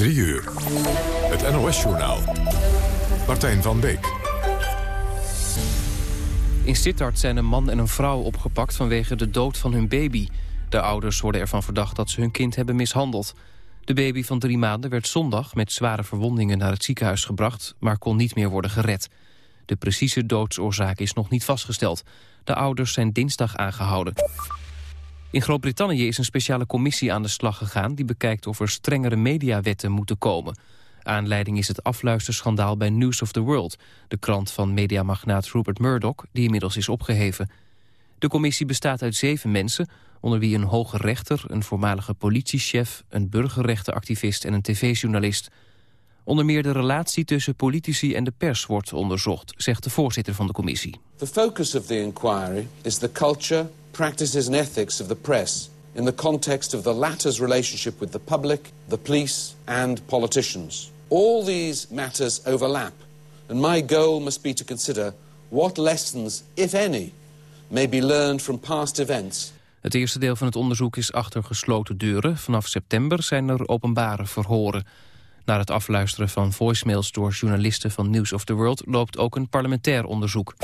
3 uur. Het NOS-journaal. Martijn van Beek. In Sittard zijn een man en een vrouw opgepakt vanwege de dood van hun baby. De ouders worden ervan verdacht dat ze hun kind hebben mishandeld. De baby van drie maanden werd zondag met zware verwondingen naar het ziekenhuis gebracht... maar kon niet meer worden gered. De precieze doodsoorzaak is nog niet vastgesteld. De ouders zijn dinsdag aangehouden. In Groot-Brittannië is een speciale commissie aan de slag gegaan... die bekijkt of er strengere mediawetten moeten komen. Aanleiding is het afluisterschandaal bij News of the World... de krant van mediamagnaat Rupert Murdoch, die inmiddels is opgeheven. De commissie bestaat uit zeven mensen... onder wie een hoge rechter, een voormalige politiechef... een burgerrechtenactivist en een tv-journalist... Onder meer de relatie tussen politici en de pers wordt onderzocht, zegt de voorzitter van de commissie. The focus of the inquiry is the culture, practices and ethics of the press in the context of the latter's relationship with the public, the police and politicians. All these matters overlap, and my goal must be to consider what lessons, if any, may be learned from past events. Het eerste deel van het onderzoek is achter gesloten deuren. Vanaf september zijn er openbare verhoren. Naar het afluisteren van voicemails door journalisten van News of the World loopt ook een parlementair onderzoek.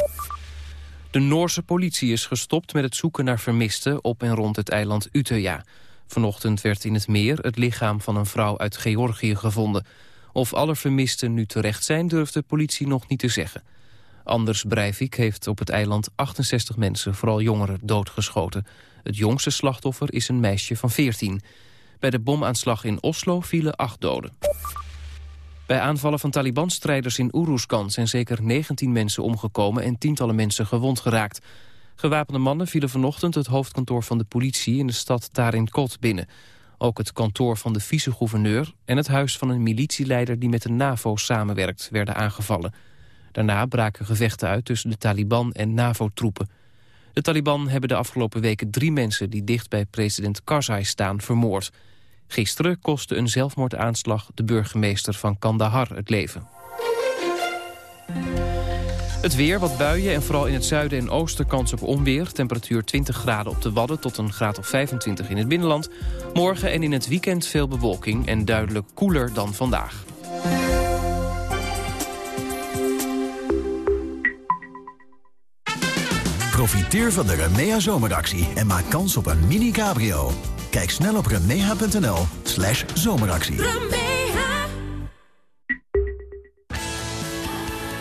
De Noorse politie is gestopt met het zoeken naar vermisten op en rond het eiland Utøya. Vanochtend werd in het meer het lichaam van een vrouw uit Georgië gevonden. Of alle vermisten nu terecht zijn, durft de politie nog niet te zeggen. Anders Breivik heeft op het eiland 68 mensen, vooral jongeren, doodgeschoten. Het jongste slachtoffer is een meisje van 14. Bij de bomaanslag in Oslo vielen acht doden. Bij aanvallen van Taliban-strijders in Uruzgan zijn zeker 19 mensen omgekomen en tientallen mensen gewond geraakt. Gewapende mannen vielen vanochtend het hoofdkantoor van de politie in de stad Tarin Kot binnen. Ook het kantoor van de vice-gouverneur en het huis van een militieleider die met de NAVO samenwerkt werden aangevallen. Daarna braken gevechten uit tussen de Taliban en NAVO-troepen. De Taliban hebben de afgelopen weken drie mensen die dicht bij president Karzai staan vermoord. Gisteren kostte een zelfmoordaanslag de burgemeester van Kandahar het leven. Het weer, wat buien en vooral in het zuiden en oosten kans op onweer. Temperatuur 20 graden op de Wadden tot een graad of 25 in het binnenland. Morgen en in het weekend veel bewolking en duidelijk koeler dan vandaag. Profiteer van de Remea zomeractie en maak kans op een mini-cabrio. Kijk snel op remeha.nl slash zomeractie.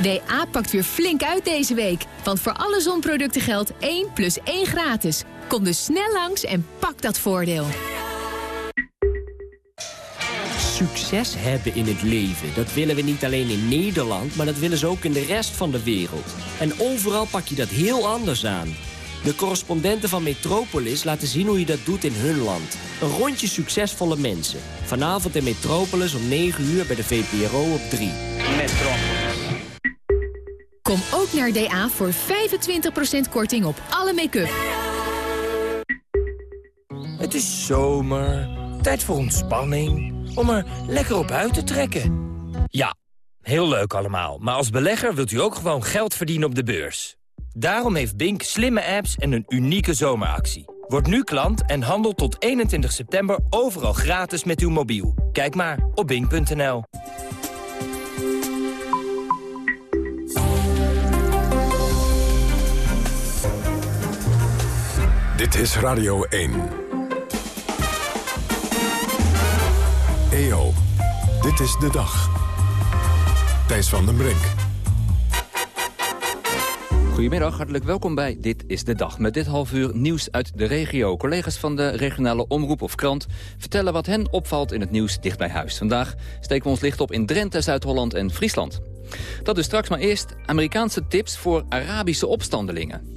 WA pakt weer flink uit deze week. Want voor alle zonproducten geldt 1 plus 1 gratis. Kom dus snel langs en pak dat voordeel. Succes hebben in het leven, dat willen we niet alleen in Nederland... maar dat willen ze ook in de rest van de wereld. En overal pak je dat heel anders aan. De correspondenten van Metropolis laten zien hoe je dat doet in hun land. Een rondje succesvolle mensen. Vanavond in Metropolis om 9 uur bij de VPRO op 3. Metropolis. Kom ook naar DA voor 25% korting op alle make-up. Het is zomer, tijd voor ontspanning, om er lekker op uit te trekken. Ja, heel leuk allemaal, maar als belegger wilt u ook gewoon geld verdienen op de beurs. Daarom heeft Bink slimme apps en een unieke zomeractie. Word nu klant en handel tot 21 september overal gratis met uw mobiel. Kijk maar op bink.nl. Dit is Radio 1. EO, dit is de dag. Thijs van den Brink. Goedemiddag, hartelijk welkom bij Dit is de Dag. Met dit half uur nieuws uit de regio. Collega's van de regionale omroep of krant vertellen wat hen opvalt in het nieuws dicht bij huis. Vandaag steken we ons licht op in Drenthe, Zuid-Holland en Friesland. Dat is straks maar eerst Amerikaanse tips voor Arabische opstandelingen.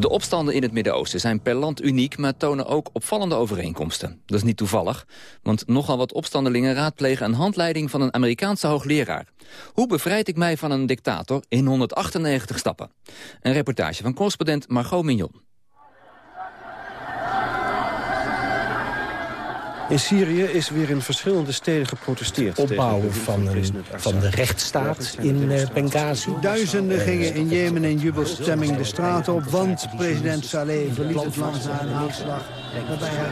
De opstanden in het Midden-Oosten zijn per land uniek... maar tonen ook opvallende overeenkomsten. Dat is niet toevallig, want nogal wat opstandelingen raadplegen... een handleiding van een Amerikaanse hoogleraar. Hoe bevrijd ik mij van een dictator in 198 stappen? Een reportage van correspondent Margot Mignon. In Syrië is weer in verschillende steden geprotesteerd. Opbouwen van, een, van de rechtsstaat in uh, Benghazi. Duizenden gingen in Jemen in jubelstemming de straat op... want president Saleh verliet het land na een aanslag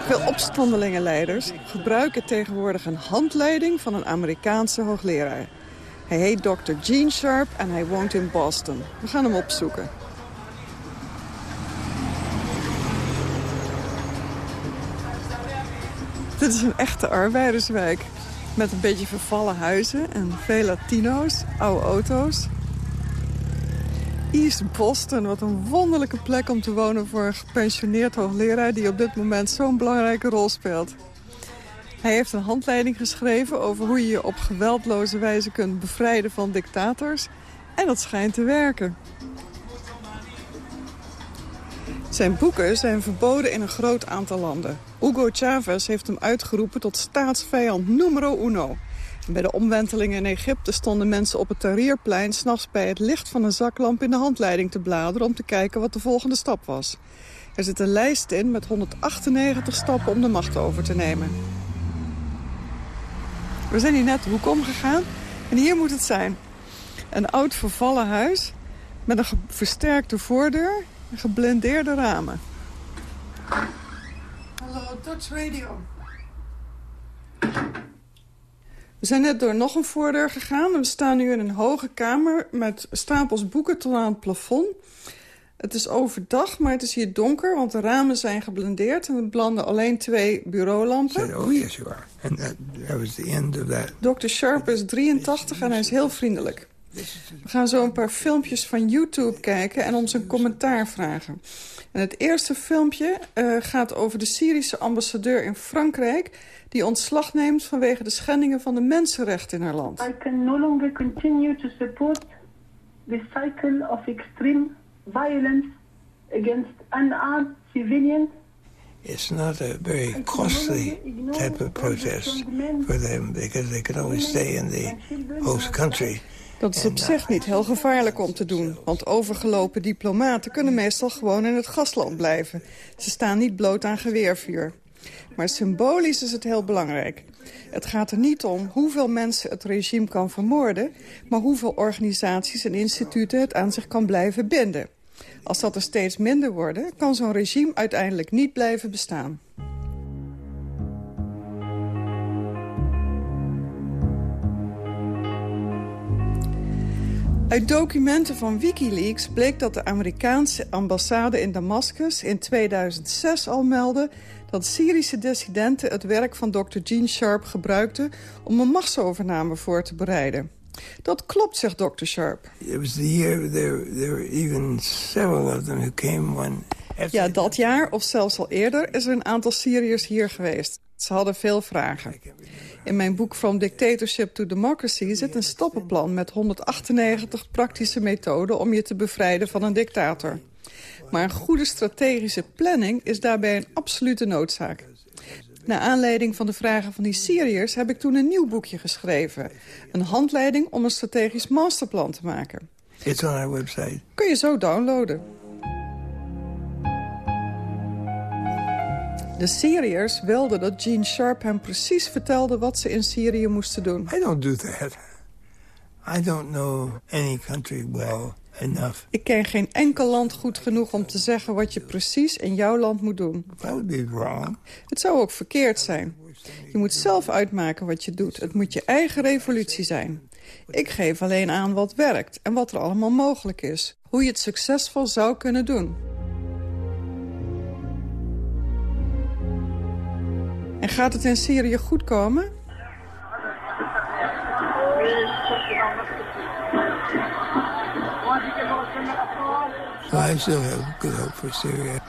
Veel opstandelingenleiders gebruiken tegenwoordig een handleiding van een Amerikaanse hoogleraar. Hij heet Dr. Gene Sharp en hij woont in Boston. We gaan hem opzoeken. Dit is een echte arbeiderswijk. Met een beetje vervallen huizen en veel Latino's, oude auto's. East Boston, wat een wonderlijke plek om te wonen voor een gepensioneerd hoogleraar... die op dit moment zo'n belangrijke rol speelt. Hij heeft een handleiding geschreven over hoe je je op geweldloze wijze kunt bevrijden van dictators. En dat schijnt te werken. Zijn boeken zijn verboden in een groot aantal landen. Hugo Chavez heeft hem uitgeroepen tot staatsvijand numero uno. bij de omwentelingen in Egypte stonden mensen op het Tahrirplein... s'nachts bij het licht van een zaklamp in de handleiding te bladeren... om te kijken wat de volgende stap was. Er zit een lijst in met 198 stappen om de macht over te nemen. We zijn hier net de hoek omgegaan en hier moet het zijn. Een oud vervallen huis met een versterkte voordeur en geblindeerde ramen. Hallo, Dutch Radio. We zijn net door nog een voordeur gegaan. We staan nu in een hoge kamer met stapels boeken tot aan het plafond. Het is overdag, maar het is hier donker, want de ramen zijn geblendeerd... en we blanden alleen twee bureaulampen. oh yes, you are. And that, that was the end of that. Dr. Sharp is 83 en hij is heel vriendelijk. We gaan zo een paar filmpjes van YouTube kijken en ons een commentaar vragen. En het eerste filmpje uh, gaat over de Syrische ambassadeur in Frankrijk... die ontslag neemt vanwege de schendingen van de mensenrechten in haar land. I can no longer continue to support the cycle of extreme violence against unarmed civilians it's not a very costly type of protest for them because they can always stay in the host country. Dat is op zich niet heel gevaarlijk om te doen. Want overgelopen diplomaten kunnen meestal gewoon in het gastland blijven. Ze staan niet bloot aan geweervuur. Maar symbolisch is het heel belangrijk. Het gaat er niet om hoeveel mensen het regime kan vermoorden... maar hoeveel organisaties en instituten het aan zich kan blijven binden. Als dat er steeds minder worden, kan zo'n regime uiteindelijk niet blijven bestaan. Uit documenten van Wikileaks bleek dat de Amerikaanse ambassade in Damascus in 2006 al meldde dat Syrische dissidenten het werk van Dr. Gene Sharp gebruikten om een machtsovername voor te bereiden. Dat klopt, zegt Dr. Sharp. It was the year there, there were even several of them who came one ja, dat jaar, of zelfs al eerder, is er een aantal Syriërs hier geweest. Ze hadden veel vragen. In mijn boek From Dictatorship to Democracy zit een stappenplan met 198 praktische methoden om je te bevrijden van een dictator. Maar een goede strategische planning is daarbij een absolute noodzaak. Naar aanleiding van de vragen van die Syriërs heb ik toen een nieuw boekje geschreven. Een handleiding om een strategisch masterplan te maken. It's on our website. Kun je zo downloaden. De Syriërs wilden dat Gene Sharp hem precies vertelde wat ze in Syrië moesten doen. I don't do that. I don't know any country well enough. Ik ken geen enkel land goed genoeg om te zeggen wat je precies in jouw land moet doen. That would be wrong. Het zou ook verkeerd zijn. Je moet zelf uitmaken wat je doet. Het moet je eigen revolutie zijn. Ik geef alleen aan wat werkt en wat er allemaal mogelijk is. Hoe je het succesvol zou kunnen doen. En gaat het in Syrië goed komen?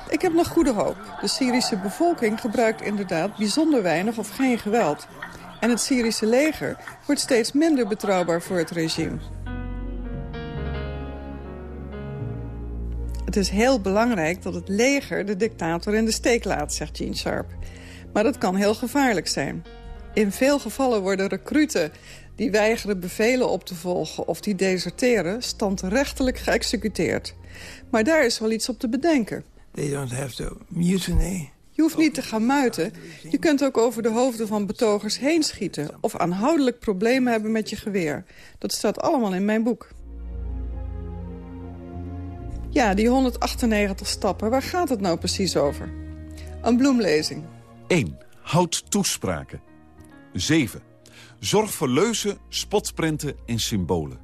Ik heb nog goede hoop. De Syrische bevolking gebruikt inderdaad bijzonder weinig of geen geweld. En het Syrische leger wordt steeds minder betrouwbaar voor het regime. Het is heel belangrijk dat het leger de dictator in de steek laat, zegt Gene Sharp. Maar dat kan heel gevaarlijk zijn. In veel gevallen worden recruten die weigeren bevelen op te volgen of die deserteren standrechtelijk geëxecuteerd. Maar daar is wel iets op te bedenken. They don't have to mutiny. Je hoeft niet te gaan muiten. Je kunt ook over de hoofden van betogers heen schieten... of aanhoudelijk problemen hebben met je geweer. Dat staat allemaal in mijn boek. Ja, die 198 stappen, waar gaat het nou precies over? Een bloemlezing. 1. Houd toespraken. 7. Zorg voor leuzen, spotprenten en symbolen.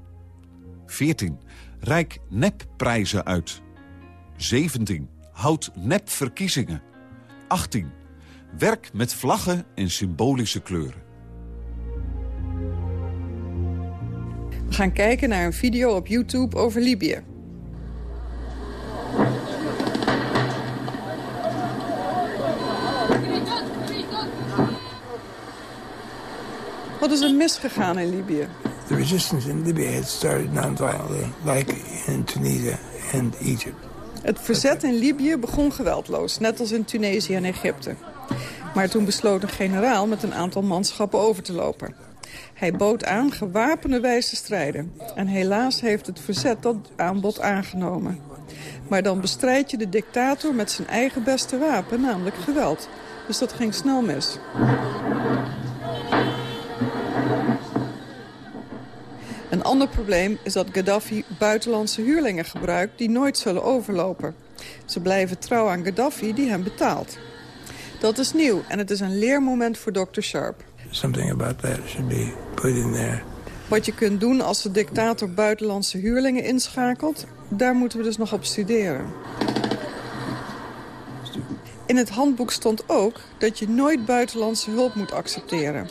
14. Rijk nepprijzen uit. 17. Houd nepverkiezingen. 18. Werk met vlaggen en symbolische kleuren. We gaan kijken naar een video op YouTube over Libië. Wat is er misgegaan in Libië? The resistance in Libya had started non-violently, like in Tunisia and Egypt. Het verzet in Libië begon geweldloos, net als in Tunesië en Egypte. Maar toen besloot een generaal met een aantal manschappen over te lopen. Hij bood aan gewapende wijze te strijden. En helaas heeft het verzet dat aanbod aangenomen. Maar dan bestrijd je de dictator met zijn eigen beste wapen, namelijk geweld. Dus dat ging snel mis. Een ander probleem is dat Gaddafi buitenlandse huurlingen gebruikt... die nooit zullen overlopen. Ze blijven trouw aan Gaddafi die hem betaalt. Dat is nieuw en het is een leermoment voor Dr. Sharp. Something about that should be put in there. Wat je kunt doen als de dictator buitenlandse huurlingen inschakelt... daar moeten we dus nog op studeren. In het handboek stond ook dat je nooit buitenlandse hulp moet accepteren.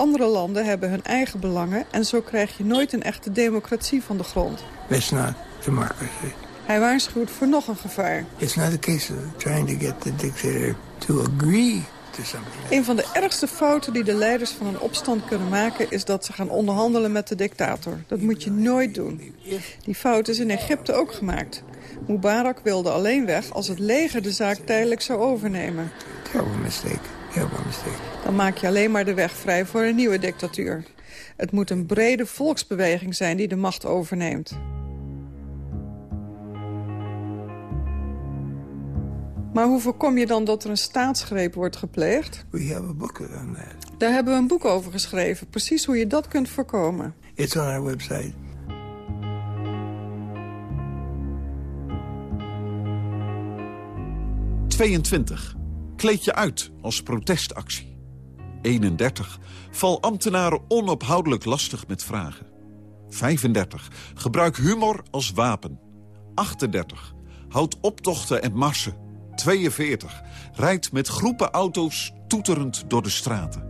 Andere landen hebben hun eigen belangen... en zo krijg je nooit een echte democratie van de grond. It's not democracy. Hij waarschuwt voor nog een gevaar. It's not a case of trying to get the dictator to agree to something. Een van de ergste fouten die de leiders van een opstand kunnen maken... is dat ze gaan onderhandelen met de dictator. Dat moet je nooit doen. Die fout is in Egypte ook gemaakt. Mubarak wilde alleen weg als het leger de zaak tijdelijk zou overnemen. Terrible mistake. Mistake. Dan maak je alleen maar de weg vrij voor een nieuwe dictatuur. Het moet een brede volksbeweging zijn die de macht overneemt. Maar hoe voorkom je dan dat er een staatsgreep wordt gepleegd? We have a book on that. Daar hebben we een boek over geschreven. Precies hoe je dat kunt voorkomen. It's on our website. ...22. Kleed je uit als protestactie. 31. Val ambtenaren onophoudelijk lastig met vragen. 35. Gebruik humor als wapen. 38. Houd optochten en marsen. 42. Rijdt met groepen auto's toeterend door de straten.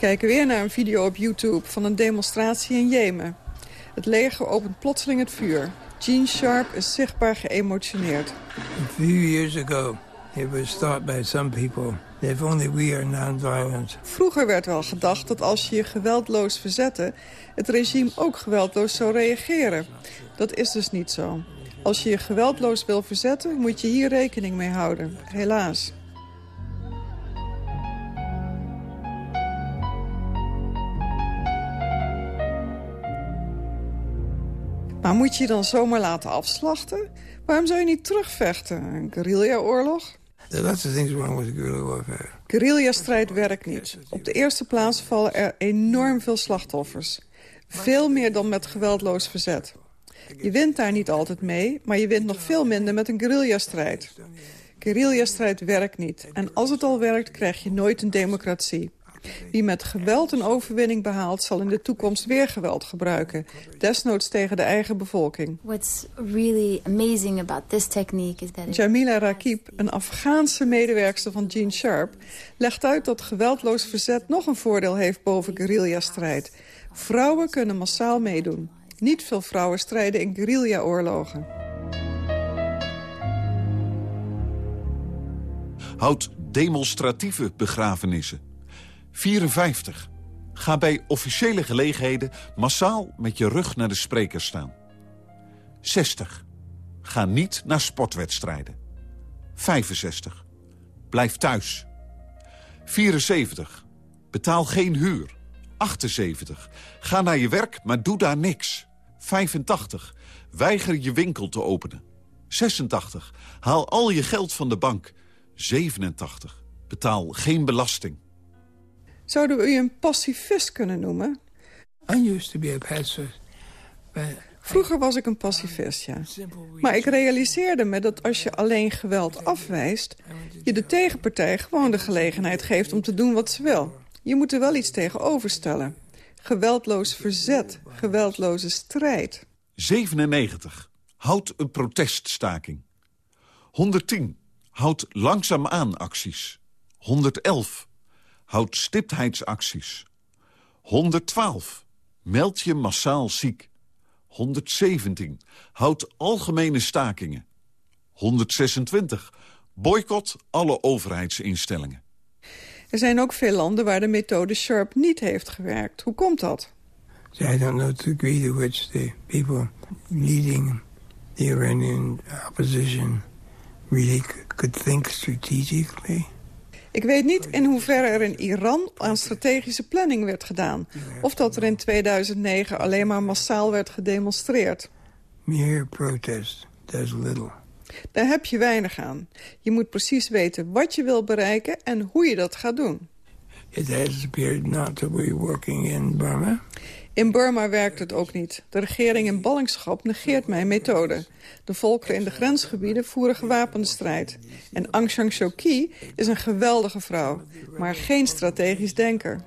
Kijken weer naar een video op YouTube van een demonstratie in Jemen. Het leger opent plotseling het vuur. Gene Sharp is zichtbaar geëmotioneerd. A few years ago, it was thought by some people if only we are non-violent. Vroeger werd wel gedacht dat als je je geweldloos verzette... het regime ook geweldloos zou reageren. Dat is dus niet zo. Als je je geweldloos wil verzetten, moet je hier rekening mee houden. Helaas. Maar moet je je dan zomaar laten afslachten? Waarom zou je niet terugvechten? Een guerrilla-oorlog? Lots of things wrong with guerrilla warfare. Guerrilla-strijd werkt niet. Op de eerste plaats vallen er enorm veel slachtoffers. Veel meer dan met geweldloos verzet. Je wint daar niet altijd mee, maar je wint nog veel minder met een guerrilla-strijd. Guerrilla-strijd werkt niet. En als het al werkt, krijg je nooit een democratie. Wie met geweld een overwinning behaalt, zal in de toekomst weer geweld gebruiken. Desnoods tegen de eigen bevolking. What's really amazing about this technique is that. Jamila Rakib, een Afghaanse medewerkster van Gene Sharp... legt uit dat geweldloos verzet nog een voordeel heeft boven guerrilla-strijd. Vrouwen kunnen massaal meedoen. Niet veel vrouwen strijden in guerrilla-oorlogen. Houd demonstratieve begrafenissen. 54. Ga bij officiële gelegenheden massaal met je rug naar de spreker staan. 60. Ga niet naar sportwedstrijden. 65. Blijf thuis. 74. Betaal geen huur. 78. Ga naar je werk, maar doe daar niks. 85. Weiger je winkel te openen. 86. Haal al je geld van de bank. 87. Betaal geen belasting. Zouden we u een pacifist kunnen noemen? I used to be a pacifist. Vroeger was ik een pacifist, ja. Maar ik realiseerde me dat als je alleen geweld afwijst... je de tegenpartij gewoon de gelegenheid geeft om te doen wat ze wil. Je moet er wel iets tegenover stellen. Geweldloos verzet, geweldloze strijd. 97. Houd een proteststaking. 110. Houd langzaamaan acties. 111. Houd stiptheidsacties. 112. Meld je massaal ziek. 117. Houd algemene stakingen. 126. Boycott alle overheidsinstellingen. Er zijn ook veel landen waar de methode SHARP niet heeft gewerkt. Hoe komt dat? I don't know the degree to which the people leading the Iranian opposition really could think strategically. Ik weet niet in hoeverre er in Iran aan strategische planning werd gedaan. Of dat er in 2009 alleen maar massaal werd gedemonstreerd. Mere protest does little. Daar heb je weinig aan. Je moet precies weten wat je wil bereiken en hoe je dat gaat doen. It has appeared not to be working in Burma. In Burma werkt het ook niet. De regering in ballingschap negeert mijn methode. De volkeren in de grensgebieden voeren gewapende strijd. En Aung San Suu Kyi is een geweldige vrouw, maar geen strategisch denker.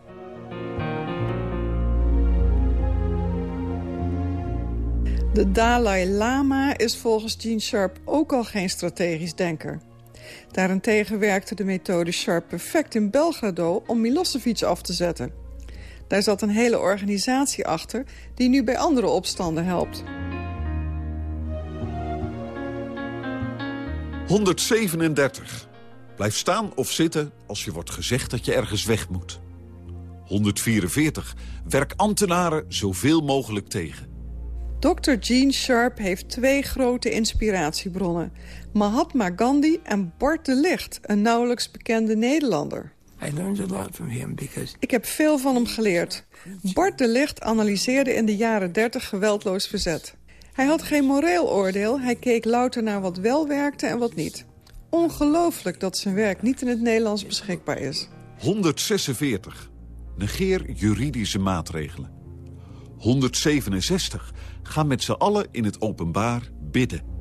De Dalai Lama is volgens Gene Sharp ook al geen strategisch denker. Daarentegen werkte de methode Sharp perfect in Belgrado om Milosevic af te zetten. Daar zat een hele organisatie achter die nu bij andere opstanden helpt. 137. Blijf staan of zitten als je wordt gezegd dat je ergens weg moet. 144. Werk ambtenaren zoveel mogelijk tegen. Dr. Gene Sharp heeft twee grote inspiratiebronnen. Mahatma Gandhi en Bart de Licht, een nauwelijks bekende Nederlander. I learned a lot from him because... Ik heb veel van hem geleerd. Bart de Licht analyseerde in de jaren 30 geweldloos verzet. Hij had geen moreel oordeel, hij keek louter naar wat wel werkte en wat niet. Ongelooflijk dat zijn werk niet in het Nederlands beschikbaar is. 146. Negeer juridische maatregelen. 167. Ga met z'n allen in het openbaar bidden.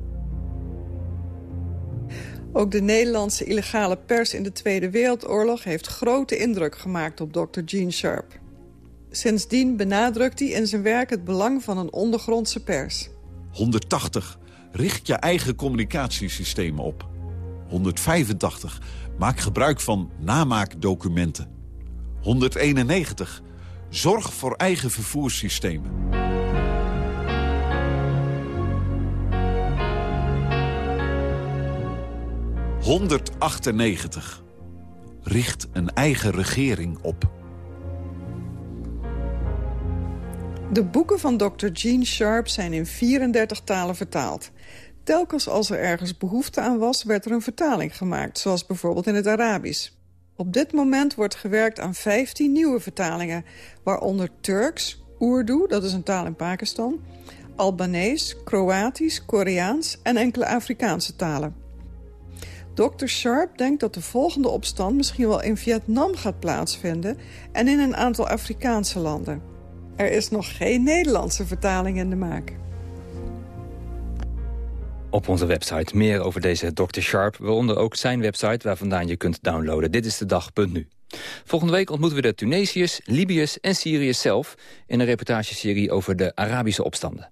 Ook de Nederlandse illegale pers in de Tweede Wereldoorlog... heeft grote indruk gemaakt op Dr. Gene Sharp. Sindsdien benadrukt hij in zijn werk het belang van een ondergrondse pers. 180. Richt je eigen communicatiesystemen op. 185. Maak gebruik van namaakdocumenten. 191. Zorg voor eigen vervoerssystemen. ...198. Richt een eigen regering op. De boeken van Dr. Gene Sharp zijn in 34 talen vertaald. Telkens als er ergens behoefte aan was, werd er een vertaling gemaakt... zoals bijvoorbeeld in het Arabisch. Op dit moment wordt gewerkt aan 15 nieuwe vertalingen... waaronder Turks, Urdu, dat is een taal in Pakistan... Albanees, Kroatisch, Koreaans en enkele Afrikaanse talen. Dr. Sharp denkt dat de volgende opstand misschien wel in Vietnam gaat plaatsvinden... en in een aantal Afrikaanse landen. Er is nog geen Nederlandse vertaling in de maak. Op onze website meer over deze Dr. Sharp, waaronder ook zijn website waar vandaan je kunt downloaden. Dit is de dag.nu. Volgende week ontmoeten we de Tunesiërs, Libiërs en Syriërs zelf... in een reportageserie over de Arabische opstanden.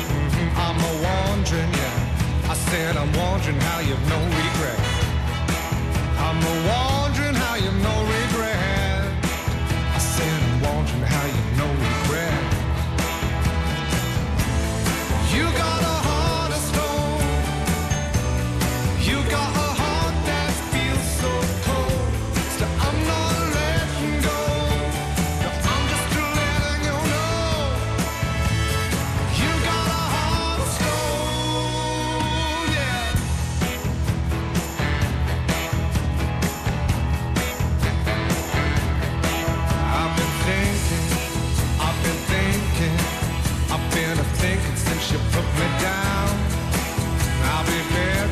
I'm wondering how you've no regret. I'm a wondering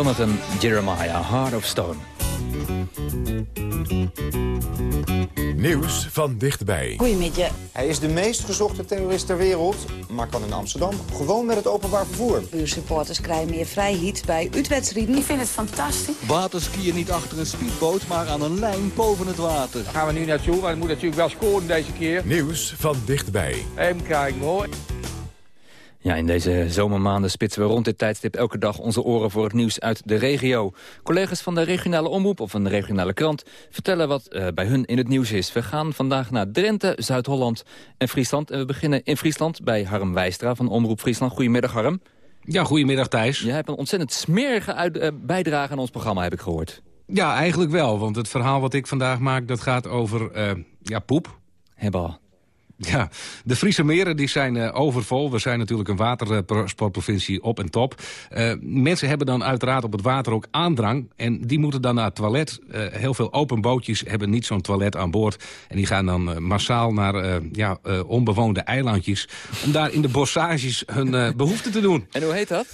Jonathan Jeremiah, Heart of Stone. Nieuws van dichtbij. Goedemiddag. Hij is de meest gezochte terrorist ter wereld, maar kan in Amsterdam gewoon met het openbaar vervoer. Buursupporters krijgen meer vrijheid bij uitwedstrijden. Ik vind het fantastisch. Waterskiën niet achter een speedboot, maar aan een lijn boven het water. Daar gaan we nu naartoe, want het moet natuurlijk wel scoren deze keer. Nieuws van dichtbij. Even kijken hoor. Ja, in deze zomermaanden spitsen we rond dit tijdstip elke dag onze oren voor het nieuws uit de regio. Collega's van de regionale omroep of een regionale krant vertellen wat eh, bij hun in het nieuws is. We gaan vandaag naar Drenthe, Zuid-Holland en Friesland. En we beginnen in Friesland bij Harm Wijstra van Omroep Friesland. Goedemiddag Harm. Ja, goedemiddag Thijs. Jij hebt een ontzettend smerige uit, eh, bijdrage aan ons programma, heb ik gehoord. Ja, eigenlijk wel, want het verhaal wat ik vandaag maak... dat gaat over eh, ja, poep. Hebba. Ja, de Friese meren die zijn eh, overvol. We zijn natuurlijk een watersportprovincie op en top. Eh, mensen hebben dan uiteraard op het water ook aandrang. En die moeten dan naar het toilet. Eh, heel veel open bootjes hebben niet zo'n toilet aan boord. En die gaan dan massaal naar ja, onbewoonde eilandjes... om daar in de bossages hun eh, behoefte te doen. En hoe heet dat?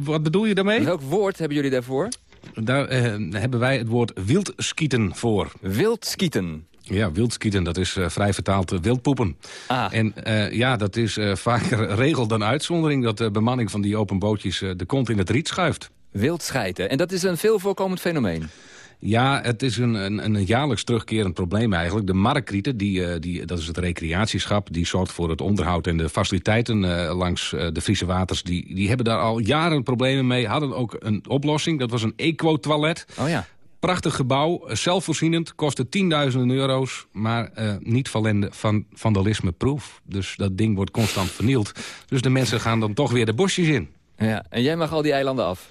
Wat bedoel je daarmee? Welk woord hebben jullie daarvoor? Daar hebben wij het woord wildskieten voor. Wildskieten? Ja, wildskieten, dat is eh, vrij vertaald eh, wildpoepen. Ah. En eh, ja, dat is vaker regel dan uitzondering... dat de bemanning van die open bootjes de kont in het riet schuift. Wildschijten. En dat is een veel voorkomend fenomeen. Ja, het is een, een, een jaarlijks terugkerend probleem eigenlijk. De markrieten, die, die, dat is het recreatieschap... die zorgt voor het onderhoud en de faciliteiten langs de Friese waters... Die, die hebben daar al jaren problemen mee. Hadden ook een oplossing, dat was een eco-toilet. Oh ja. Prachtig gebouw, eh, zelfvoorzienend, kostte tienduizenden euro's... maar eh, niet valende van vandalisme-proof. Dus dat ding wordt constant vernield. Dus de mensen gaan dan toch weer de bosjes in. Ja, en jij mag al die eilanden af?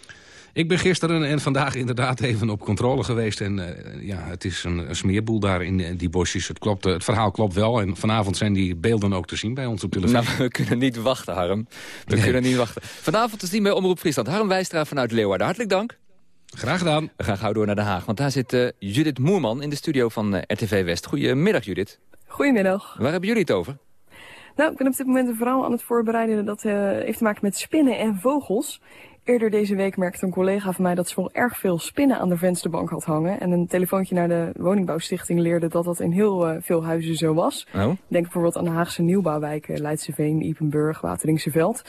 Ik ben gisteren en vandaag inderdaad even op controle geweest. En uh, ja, het is een, een, smeerboel daar in die bosjes. Het, klopt, het verhaal klopt wel. En vanavond zijn die beelden ook te zien bij ons op televisie. Nou, we kunnen niet wachten, Harm. We nee. kunnen niet wachten. Vanavond te zien bij Omroep Friesland. Harm Wijstra vanuit Leeuwarden. Hartelijk dank. Graag gedaan. We gaan gauw door naar Den Haag. Want daar zit uh, Judith Moerman in de studio van uh, RTV West. Goedemiddag, Judith. Goedemiddag. Waar hebben jullie het over? Nou, ik ben op dit moment een verhaal aan het voorbereiden. Dat heeft te maken met spinnen en vogels. Eerder deze week merkte een collega van mij dat ze wel erg veel spinnen aan de vensterbank had hangen. En een telefoontje naar de woningbouwstichting leerde dat dat in heel uh, veel huizen zo was. Oh. Denk bijvoorbeeld aan de Haagse nieuwbouwwijken, Leidseveen, Ipenburg, Wateringse Veld.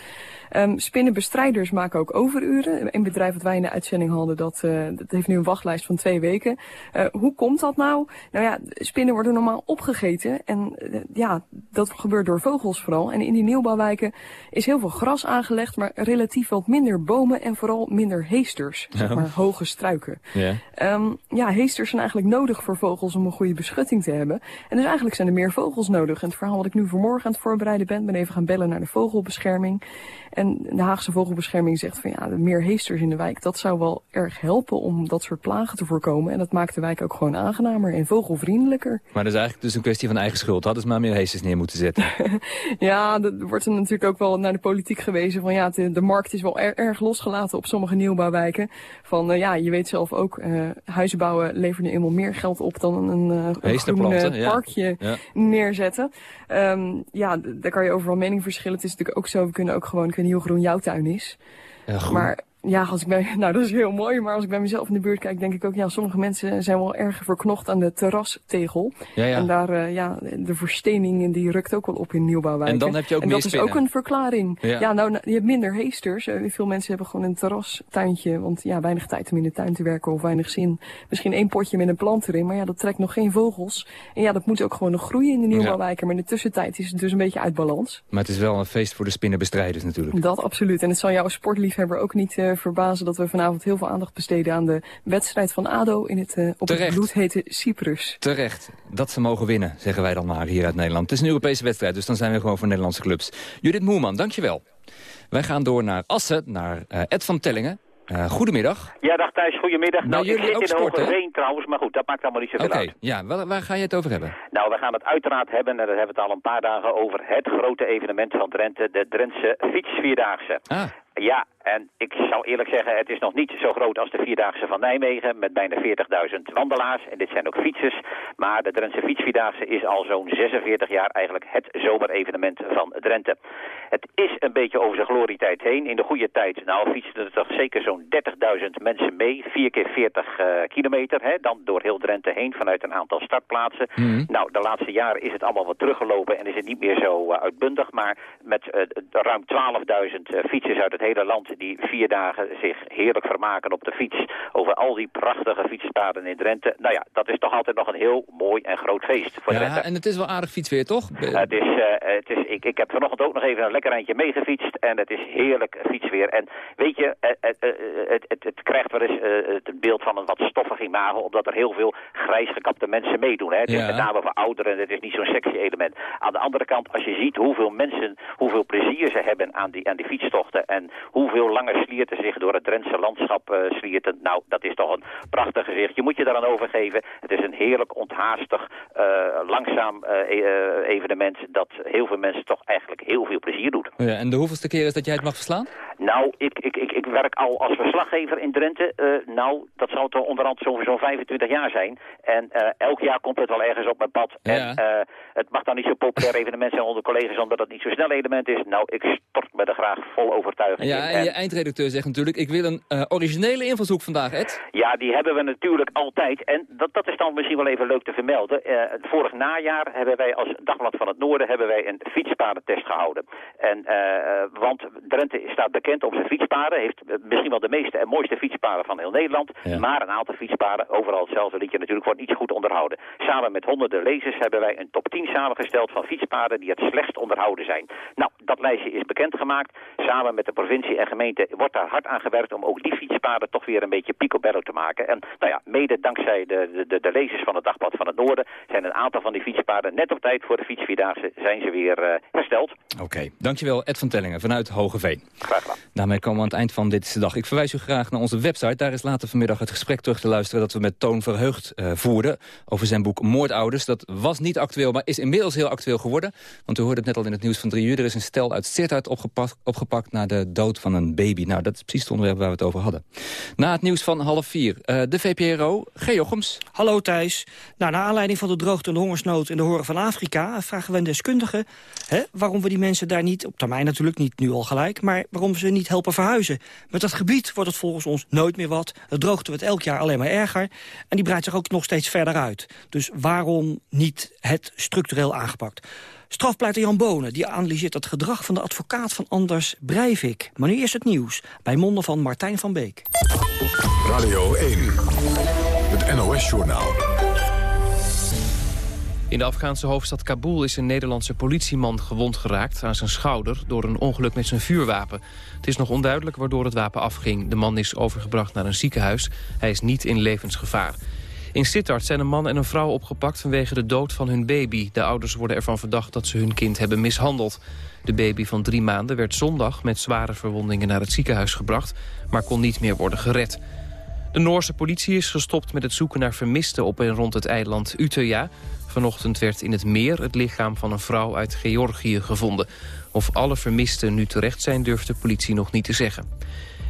Um, spinnenbestrijders maken ook overuren. Een bedrijf dat wij in de uitzending hadden, dat, uh, dat heeft nu een wachtlijst van twee weken. Uh, hoe komt dat nou? Nou ja, spinnen worden normaal opgegeten. En ja, dat gebeurt door vogels vooral. En in die nieuwbouwwijken is heel veel gras aangelegd, maar relatief wat minder bomen bomen en vooral minder heesters, zeg maar hoge struiken. Ja. Ehm, ja, heesters zijn eigenlijk nodig voor vogels om een goede beschutting te hebben. En dus eigenlijk zijn er meer vogels nodig. En het verhaal wat ik nu vanmorgen aan het voorbereiden ben, ben even gaan bellen naar de vogelbescherming. En de Haagse vogelbescherming zegt van ja, meer heesters in de wijk, dat zou wel erg helpen om dat soort plagen te voorkomen. En dat maakt de wijk ook gewoon aangenamer en vogelvriendelijker. Maar dat is eigenlijk dus een kwestie van eigen schuld. Hadden ze maar meer heesters neer moeten zetten. Ja, er wordt er natuurlijk ook wel naar de politiek gewezen van ja, de, de markt is wel er- erg losgelaten op sommige nieuwbouwwijken. Van eh, ja, je weet zelf ook, eh, huizen bouwen levert nu eenmaal meer geld op dan een, eh, een groen ja. parkje Ja. neerzetten. Ehm, ja, daar kan je overal mening verschillen. Het is natuurlijk ook zo, we kunnen ook gewoon, ik weet niet hoe groen jouw tuin is. Ja. Maar ja, als ik bij, nou dat is heel mooi, maar als ik bij mezelf in de buurt kijk, denk ik ook, ja, sommige mensen zijn wel erg verknocht aan de terrastegel. Ja, ja. En daar, eh, ja, de verstening die rukt ook wel op in nieuwbouwwijken. En dan heb je ook En dat is ook een verklaring. Ja. Ja, nou, je hebt minder heesters. Eh, veel mensen hebben gewoon een terrastuintje, want ja, weinig tijd om in de tuin te werken of weinig zin. Misschien één potje met een plant erin, maar ja, dat trekt nog geen vogels. En ja, dat moet ook gewoon nog groeien in de nieuwbouwwijken. Maar in de tussentijd is het dus een beetje uit balans. Maar het is wel een feest voor de spinnenbestrijders natuurlijk. Dat absoluut. En het zal jou als sportliefhebber ook niet verbazen dat we vanavond heel veel aandacht besteden aan de wedstrijd van ADO in het, eh, op Terecht. het bloedhete Cyprus. Terecht. Dat ze mogen winnen, zeggen wij dan maar hier uit Nederland. Het is een Europese wedstrijd, dus dan zijn we gewoon voor Nederlandse clubs. Judith Moerman, dankjewel. Wij gaan door naar Assen, naar eh, Ed van Tellingen. Eh, goedemiddag. Ja, dag Thijs, goedemiddag. Nou, ik jullie zit ook in sport, trouwens, maar goed, dat maakt allemaal niet zoveel Oké, uit. ja, waar, waar ga je het over hebben? Nou, we gaan het uiteraard hebben, en daar hebben we het al een paar dagen over, het grote evenement van Drenthe, de Drentse Fietsvierdaagse. Ah. Ja, en ik zal eerlijk zeggen, het is nog niet zo groot als de Vierdaagse van Nijmegen, met bijna 40.000 wandelaars. En dit zijn ook fietsers. Maar de Drentse Fietsvierdaagse is al zo'n 46 jaar eigenlijk het zomerevenement van Drenthe. Het is een beetje over zijn glorietijd heen. In de goede tijd, nou, fietsen er toch zeker zo'n 30.000 mensen mee. 4 keer 40 eh, kilometer, hè, dan door heel Drenthe heen vanuit een aantal startplaatsen. Nou, de laatste jaren is het allemaal wat teruggelopen en is het niet meer zo eh, uitbundig. Maar met eh, ruim 12.000 eh, fietsers uit het hele land die vier dagen zich heerlijk vermaken op de fiets. Over al die prachtige fietspaden in Drenthe. Nou ja, dat is toch altijd nog een heel mooi en groot feest voor Drenthe. Ja, en het is wel aardig fietsweer, toch? Het is, eh, het is, ik, ik heb vanochtend ook nog even een lekker eindje meegefietst en het is heerlijk fietsweer. En weet je, eh, eh, eh, het, het, het krijgt wel eens het beeld van een wat stoffig imago, omdat er heel veel grijs gekapte mensen meedoen. Hè. Het is met name voor ouderen en het is niet zo'n sexy element. Aan de andere kant, als je ziet hoeveel mensen, hoeveel plezier ze hebben aan die, aan die fietstochten en hoeveel lange slierten zich door het Drentse landschap eh, slierten, nou, dat is toch een prachtig gezicht. Je moet je daaraan overgeven. Het is een heerlijk onthaastig, eh, langzaam eh, e- evenement dat heel veel mensen toch eigenlijk heel veel plezier doet. Ja, en de hoeveelste keer is dat jij het mag verslaan? Nou, ik, ik, ik, ik werk al als verslaggever in Drenthe. Eh, nou, dat zal toch onderhand zo'n zo'n 25 jaar zijn. En eh, elk jaar komt het wel ergens op mijn pad. En eh, het mag dan niet zo'n populair evenement zijn onder collega's, omdat het niet zo'n snel element is. Nou, ik stort me er graag vol overtuiging Ja, in. en je eindredacteur zegt natuurlijk... ik wil een originele invalshoek vandaag, Ed. Ja, die hebben we natuurlijk altijd. En dat, dat is dan misschien wel even leuk te vermelden. Vorig najaar hebben wij als Dagblad van het Noorden hebben wij een fietspadentest gehouden. En, want Drenthe staat bekend om zijn fietspaden. Heeft eh, misschien wel de meeste en mooiste fietspaden van heel Nederland. Maar een aantal fietspaden, overal hetzelfde liedje natuurlijk, wordt niet zo goed onderhouden. Samen met honderden lezers hebben wij een top 10 samengesteld van fietspaden die het slechtst onderhouden zijn. Nou, dat lijstje is bekendgemaakt. Samen met de provincie en gemeente wordt daar hard aan gewerkt om ook die fietspaden toch weer een beetje picobello te maken. En nou ja, mede dankzij de, de, de lezers van het Dagblad van het Noorden zijn een aantal van die fietspaden net op tijd voor de fietsvierdaagse zijn ze weer eh, hersteld. Oké, dankjewel Ed van Tellingen vanuit Hogeveen. Graag gedaan. Daarmee komen we aan het eind van Dit Dag. Ik verwijs u graag naar onze website. Daar is later vanmiddag het gesprek terug te luisteren... dat we met Toon Verheugd eh, voerden over zijn boek Moordouders. Dat was niet actueel, maar is inmiddels heel actueel geworden. Want u hoorde het net al in het nieuws van drie uur. Er is een stel uit Sittard opgepakt, opgepakt na de dood van een baby. Nou, dat is precies het onderwerp waar we het over hadden. Na het nieuws van half vier, eh, de VPRO, G. Jochems. Hallo Thijs. Nou, naar aanleiding van de droogte en de hongersnood in de horen van Afrika... vragen we een deskundige hè, waarom we die mensen daar niet... op termijn natuurlijk niet nu al gelijk... maar waarom we niet helpen verhuizen. Met dat gebied wordt het volgens ons nooit meer wat. De droogte wordt elk jaar alleen maar erger. En die breidt zich ook nog steeds verder uit. Dus waarom niet het structureel aangepakt? Strafpleiter Jan Bonen die analyseert het gedrag van de advocaat van Anders Breivik. Maar nu eerst het nieuws, bij monden van Martijn van Beek. Radio 1, het NOS-journaal. In de Afghaanse hoofdstad Kabul is een Nederlandse politieman gewond geraakt aan zijn schouder door een ongeluk met zijn vuurwapen. Het is nog onduidelijk waardoor het wapen afging. De man is overgebracht naar een ziekenhuis. Hij is niet in levensgevaar. In Sittard zijn een man en een vrouw opgepakt vanwege de dood van hun baby. De ouders worden ervan verdacht dat ze hun kind hebben mishandeld. De baby van drie maanden werd zondag met zware verwondingen naar het ziekenhuis gebracht... maar kon niet meer worden gered. De Noorse politie is gestopt met het zoeken naar vermisten op en rond het eiland Utøya. Vanochtend werd in het meer het lichaam van een vrouw uit Georgië gevonden. Of alle vermisten nu terecht zijn durft de politie nog niet te zeggen.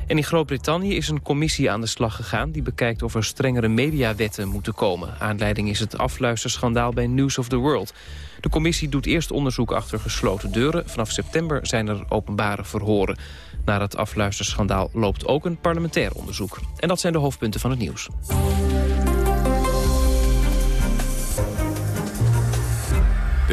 En in Groot-Brittannië is een commissie aan de slag gegaan... die bekijkt of er strengere mediawetten moeten komen. Aanleiding is het afluisterschandaal bij News of the World. De commissie doet eerst onderzoek achter gesloten deuren. Vanaf september zijn er openbare verhoren. Naar het afluisterschandaal loopt ook een parlementair onderzoek. En dat zijn de hoofdpunten van het nieuws.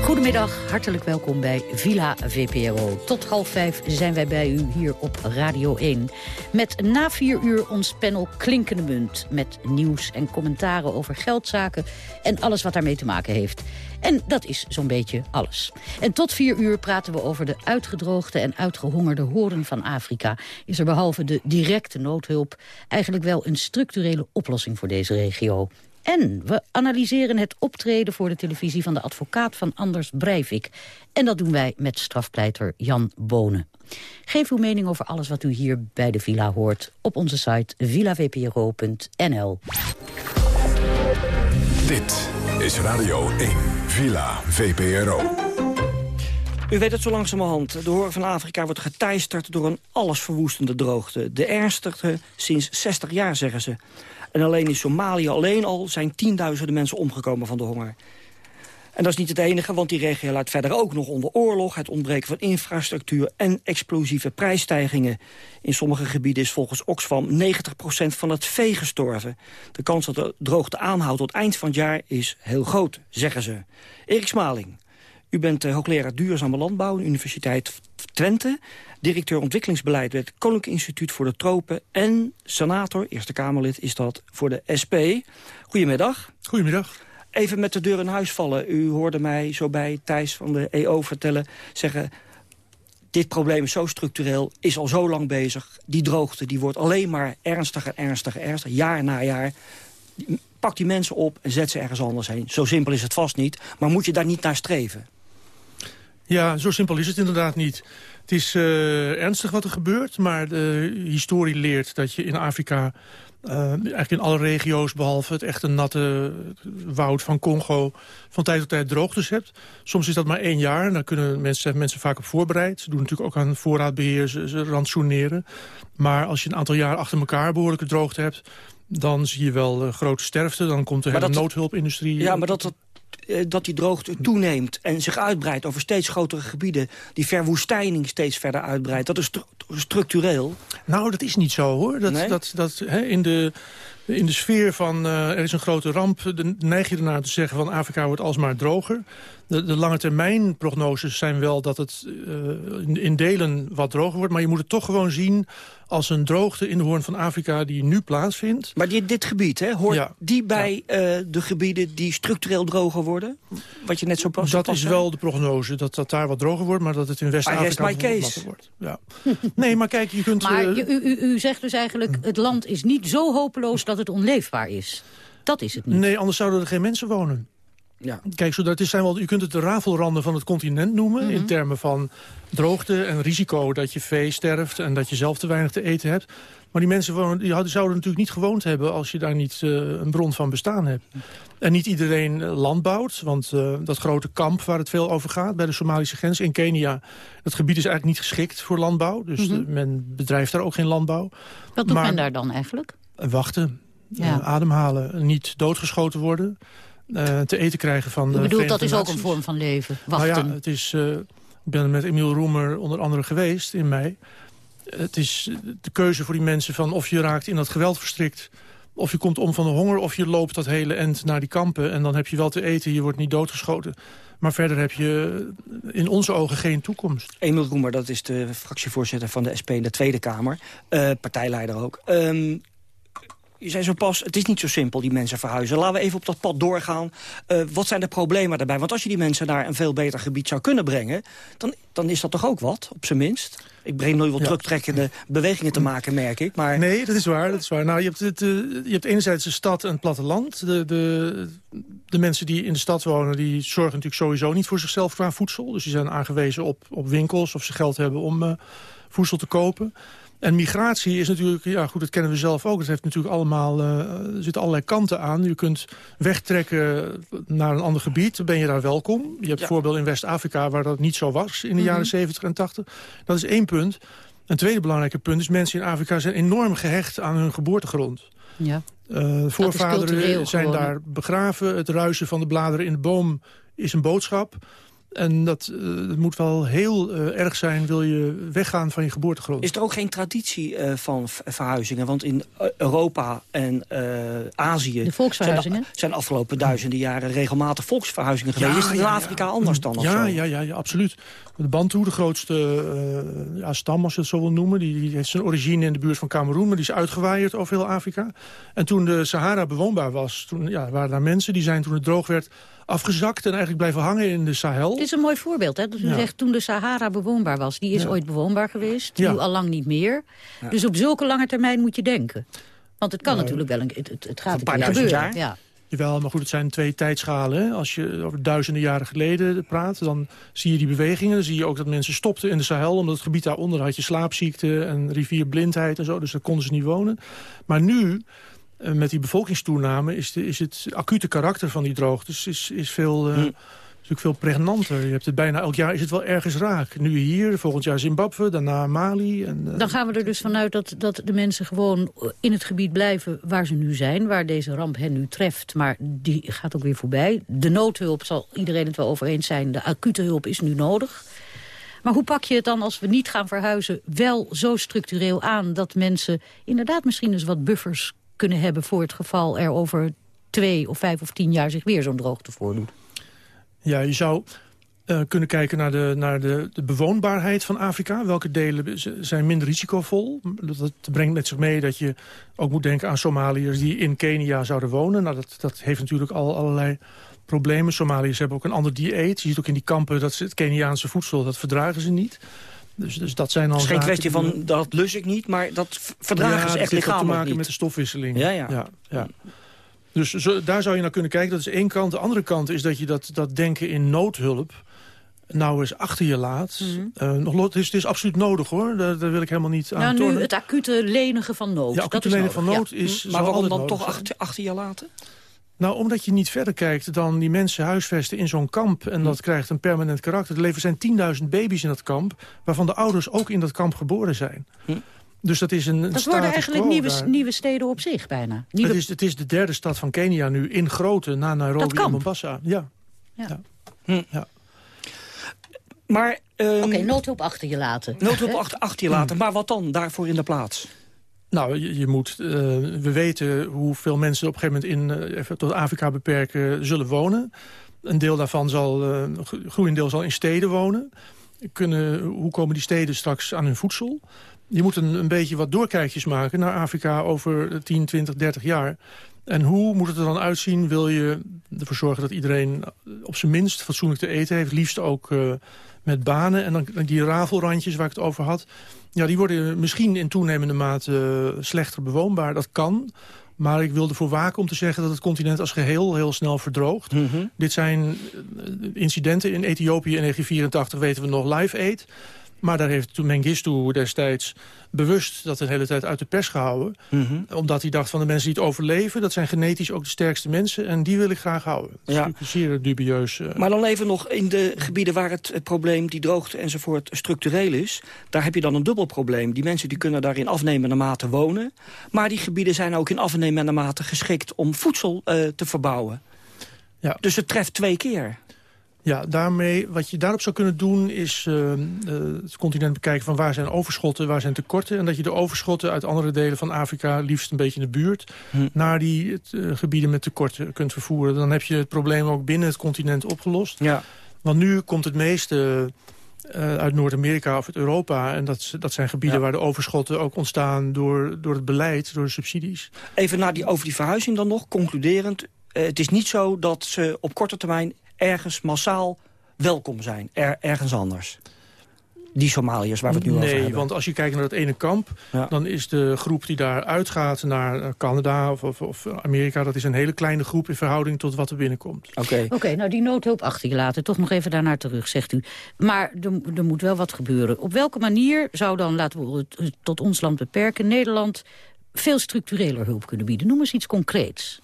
Goedemiddag, hartelijk welkom bij Villa VPRO. Tot half vijf zijn wij bij u hier op Radio 1. Met na vier uur ons panel Klinkende Munt. Met nieuws en commentaren over geldzaken en alles wat daarmee te maken heeft. En dat is zo'n beetje alles. En tot vier uur praten we over de uitgedroogde en uitgehongerde horen van Afrika. Is er behalve de directe noodhulp eigenlijk wel een structurele oplossing voor deze regio? En we analyseren het optreden voor de televisie van de advocaat van Anders Breivik. En dat doen wij met strafpleiter Jan Bonen. Geef uw mening over alles wat u hier bij de Villa hoort op onze site villavpro.nl. Dit is Radio 1, Villa VPRO. U weet het zo langzamerhand. De hoorn van Afrika wordt geteisterd door een allesverwoestende droogte. De ernstigste sinds 60 jaar, zeggen ze. En alleen in Somalië alleen al zijn tienduizenden mensen omgekomen van de honger. En dat is niet het enige, want die regio leidt verder ook nog onder oorlog... het ontbreken van infrastructuur en explosieve prijsstijgingen. In sommige gebieden is volgens Oxfam 90% van het vee gestorven. De kans dat de droogte aanhoudt tot eind van het jaar is heel groot, zeggen ze. Erik Smaling, u bent uh, hoogleraar duurzame landbouw... aan de Universiteit Twente, directeur ontwikkelingsbeleid... bij het Koninklijk Instituut voor de Tropen... en senator, Eerste Kamerlid is dat, voor de SP. Goedemiddag. Goedemiddag. Even met de deur in huis vallen. U hoorde mij zo bij Thijs van de EO vertellen, zeggen... dit probleem is zo structureel, is al zo lang bezig. Die droogte die wordt alleen maar ernstiger, ernstiger, ernstiger, jaar na jaar pak die mensen op en zet ze ergens anders heen. Zo simpel is het vast niet, maar moet je daar niet naar streven? Ja, zo simpel is het inderdaad niet. Het is uh, ernstig wat er gebeurt, maar de historie leert dat je in Afrika... Uh, eigenlijk in alle regio's, behalve het echte natte woud van Congo... van tijd tot tijd droogtes hebt. Soms is dat maar één jaar en daar kunnen mensen, mensen vaak op voorbereid. Ze doen natuurlijk ook aan voorraadbeheer, ze, ze rantsoeneren. Maar als je een aantal jaar achter elkaar behoorlijke droogte hebt dan zie je wel uh, grote sterfte. Dan komt de hele noodhulpindustrie... Ja, maar dat, dat, eh, dat die droogte toeneemt en zich uitbreidt over steeds grotere gebieden... die verwoestijning steeds verder uitbreidt, dat is structureel. Nou, dat is niet zo, hoor. Dat, nee? dat, dat, hè, in de in de sfeer van uh, er is een grote ramp... De, neig je ernaar te zeggen van Afrika wordt alsmaar droger. De, de lange termijn prognoses zijn wel dat het uh, in, in, delen wat droger wordt. Maar je moet het toch gewoon zien als een droogte in de hoorn van Afrika die nu plaatsvindt. Maar dit, dit gebied, hè, hoort ja. die bij ja. uh, de gebieden die structureel droger worden? Wat je net zo pas Dat is wel de prognose, dat, dat daar wat droger wordt... maar dat het in West-Afrika wat wordt. Ja. nee, maar kijk, je kunt... Maar u, u, u zegt dus eigenlijk, het land is niet zo hopeloos dat het onleefbaar is. Dat is het niet. Nee, anders zouden er geen mensen wonen. Ja. Kijk, zo, dat is zijn wel, je kunt het de rafelranden van het continent noemen... Mm -hmm. in termen van droogte en risico dat je vee sterft... en dat je zelf te weinig te eten hebt. Maar die mensen wonen, die zouden natuurlijk niet gewoond hebben... als je daar niet uh, een bron van bestaan hebt. En niet iedereen land bouwt, want uh, dat grote kamp waar het veel over gaat... bij de Somalische grens in Kenia, dat gebied is eigenlijk niet geschikt voor landbouw. Dus mm -hmm. de, men bedrijft daar ook geen landbouw. Wat doet maar, men daar dan eigenlijk? Wachten, ja. uh, ademhalen, niet doodgeschoten worden... Uh, te eten krijgen van de Ik bedoel, dat is ook een vorm van leven, wachten. Nou ja, het is, uh, ik ben met Emiel Roemer onder andere geweest in mei. Het is de keuze voor die mensen van of je raakt in dat geweld verstrikt Of je komt om van de honger of je loopt dat hele end naar die kampen... en dan heb je wel te eten, je wordt niet doodgeschoten. Maar verder heb je in onze ogen geen toekomst. Emil Roemer, dat is de fractievoorzitter van de SP in de Tweede Kamer. Uh, partijleider ook. Um, je zei zo pas, het is niet zo simpel, die mensen verhuizen. Laten we even op dat pad doorgaan. Uh, wat zijn de problemen daarbij? Want als je die mensen naar een veel beter gebied zou kunnen brengen... dan, dan is dat toch ook wat, op zijn minst? Ik breng nooit wel ja. terugtrekkende bewegingen te maken, merk ik. Maar... Nee, dat is waar. Dat is waar. Nou, je, hebt het, uh, je hebt enerzijds de stad en het platteland. De, de, de mensen die in de stad wonen, die zorgen natuurlijk sowieso niet voor zichzelf qua voedsel. Dus die zijn aangewezen op, op winkels of ze geld hebben om uh, voedsel te kopen. En migratie is natuurlijk, ja goed, dat kennen we zelf ook. Het heeft natuurlijk allemaal, uh, er zitten allerlei kanten aan. Je kunt wegtrekken naar een ander gebied, dan ben je daar welkom. Je hebt ja. voorbeeld in West-Afrika waar dat niet zo was in de mm -hmm. jaren 70 en 80. Dat is één punt. Een tweede belangrijke punt is mensen in Afrika zijn enorm gehecht aan hun geboortegrond. Ja. Uh, voorvaderen zijn gewoon. daar begraven. Het ruisen van de bladeren in de boom is een boodschap. En dat, uh, dat, moet wel heel uh, erg zijn, wil je weggaan van je geboortegrond. Is er ook geen traditie uh, van verhuizingen? Want in Europa en Azië... De volksverhuizingen? Zijn, zijn afgelopen duizenden jaren regelmatig volksverhuizingen geweest. Ja, is het in ja, Afrika ja. anders dan? Ja, ja, ja, ja, absoluut. De Bantu, de grootste ja, stam, als je het zo wil noemen... Die, die heeft zijn origine in de buurt van Cameroen... maar die is uitgewaaid over heel Afrika. En toen de Sahara bewoonbaar was, toen ja, waren daar mensen... die zijn toen het droog werd afgezakt en eigenlijk blijven hangen in de Sahel. Dit is een mooi voorbeeld. Hè? Dat u ja. zegt toen de Sahara bewoonbaar was. Die is ja. ooit bewoonbaar geweest, nu al lang niet meer. Dus op zulke lange termijn moet je denken. Want het kan natuurlijk wel, een, het, het, het gaat een paar gebeuren. Jaar. Ja. Jawel, maar goed, het zijn twee tijdschalen. Als je over duizenden jaren geleden praat, dan zie je die bewegingen. Dan zie je ook dat mensen stopten in de Sahel. Omdat het gebied daaronder had je slaapziekte en rivierblindheid en zo. Dus daar konden ze niet wonen. Maar nu uh, met die bevolkingstoename is, de, is het acute karakter van die droogtes is, is veel, uh, hm. natuurlijk veel pregnanter. Je hebt het bijna elk jaar is het wel ergens raak. Nu hier, volgend jaar Zimbabwe, daarna Mali. En, uh, Dan gaan we er dus vanuit dat, dat de mensen gewoon in het gebied blijven waar ze nu zijn. Waar deze ramp hen nu treft. Maar die gaat ook weer voorbij. De noodhulp zal iedereen het wel over eens zijn. De acute hulp is nu nodig. Maar hoe pak je het dan als we niet gaan verhuizen wel zo structureel aan... dat mensen inderdaad misschien eens wat buffers kunnen hebben voor het geval er over twee of vijf of tien jaar zich weer zo'n droogte voordoet? Ja, je zou uh, kunnen kijken naar, de, naar de, de bewoonbaarheid van Afrika. Welke delen zijn minder risicovol? Dat, dat, brengt met zich mee dat je ook moet denken aan Somaliërs die in Kenia zouden wonen. Nou, dat, dat heeft natuurlijk al allerlei problemen. Somaliërs hebben ook een ander dieet. Je ziet ook in die kampen dat ze het Keniaanse voedsel, dat verdragen ze niet. Dus, dus dat zijn al Het is geen kwestie van, dat lus ik niet, maar dat verdragen ja, ze echt lichamelijk te maken niet. met de stofwisseling. Ja, ja. ja, ja. Dus zo, daar zou je naar kunnen kijken. Dat is één kant. De andere kant is dat je dat, dat denken in noodhulp nou eens achter je laat. Mm -hmm. uh, nog, het, is, het is absoluut nodig hoor. Daar, daar wil ik helemaal niet aan nou, tornen. nu het acute lenigen van nood. Ja, acute dat lenigen van nood ja. is... Maar waarom dan toch achter, achter je laten? Nou, omdat je niet verder kijkt dan die mensen huisvesten in zo'n kamp. En dat krijgt een permanent karakter. Er leven zijn 10.000 baby's in dat kamp... waarvan de ouders ook in dat kamp geboren zijn. Hm. Dus dat is een, Dat worden eigenlijk nieuwe, nieuwe steden op zich bijna. Nieuwe... Het, is, het is de derde stad van Kenia nu in grootte na Nairobi en Mombasa. Ja. ja. ja. Hm. ja. Maar... Um, Oké, okay, noodhulp achter je laten. Noodhulp achter, achter je laten. Maar wat dan daarvoor in de plaats? Nou, je, moet, uh, we weten hoeveel mensen op een gegeven moment in, uh, even tot Afrika beperken zullen wonen. Een deel daarvan zal, uh, een groeiendeel zal in steden wonen. Kunnen, hoe komen die steden straks aan hun voedsel? Je moet een, een beetje wat doorkijkjes maken naar Afrika over 10, 20, 30 jaar. En hoe moet het er dan uitzien? Wil je ervoor zorgen dat iedereen op zijn minst fatsoenlijk te eten heeft? Liefst ook met banen. En dan die rafelrandjes waar ik het over had. Ja, die worden misschien in toenemende mate uh, slechter bewoonbaar. Dat kan. Maar ik wil ervoor waken om te zeggen dat het continent als geheel heel snel verdroogt. Mm -hmm. Dit zijn incidenten in Ethiopië in 1984 weten we nog live aid. Maar daar heeft toen Mengistu destijds bewust dat de hele tijd uit de pers gehouden. Mm -hmm. Omdat hij dacht van de mensen die het overleven... dat zijn genetisch ook de sterkste mensen en die wil ik graag houden. Dat ja. is zeer dubieus. Uh... Maar dan even nog in de gebieden waar het, het probleem... die droogte enzovoort structureel is... daar heb je dan een dubbel probleem. Die mensen die kunnen daar in afnemende mate wonen. Maar die gebieden zijn ook in afnemende mate geschikt... om voedsel uh, te verbouwen. Ja. Dus het treft twee keer. Ja, daarmee, wat je daarop zou kunnen doen is uh, het continent bekijken van waar zijn overschotten, waar zijn tekorten. En dat je de overschotten uit andere delen van Afrika, liefst een beetje in de buurt, hm. naar die uh, gebieden met tekorten kunt vervoeren. Dan heb je het probleem ook binnen het continent opgelost. Ja. Want nu komt het meeste uh, uit Noord-Amerika of uit Europa. En dat, dat zijn gebieden waar de overschotten ook ontstaan door, door het beleid, door de subsidies. Even naar die, over die verhuizing dan nog, concluderend. het is niet zo dat ze op korte termijn ergens massaal welkom zijn. ergens anders. Die Somaliërs waar we het nu nee, over hebben. Nee, want als je kijkt naar dat ene kamp... dan is de groep die daar uitgaat naar eh, Canada of, of, of, Amerika... dat is een hele kleine groep in verhouding tot wat er binnenkomt. Oké, Oké, nou die noodhulp achtergelaten. Toch nog even daarnaar terug, zegt u. Maar er, er moet wel wat gebeuren. Op welke manier zou dan, laten we het tot ons land beperken... Nederland veel structureler hulp kunnen bieden? Noem eens iets concreets.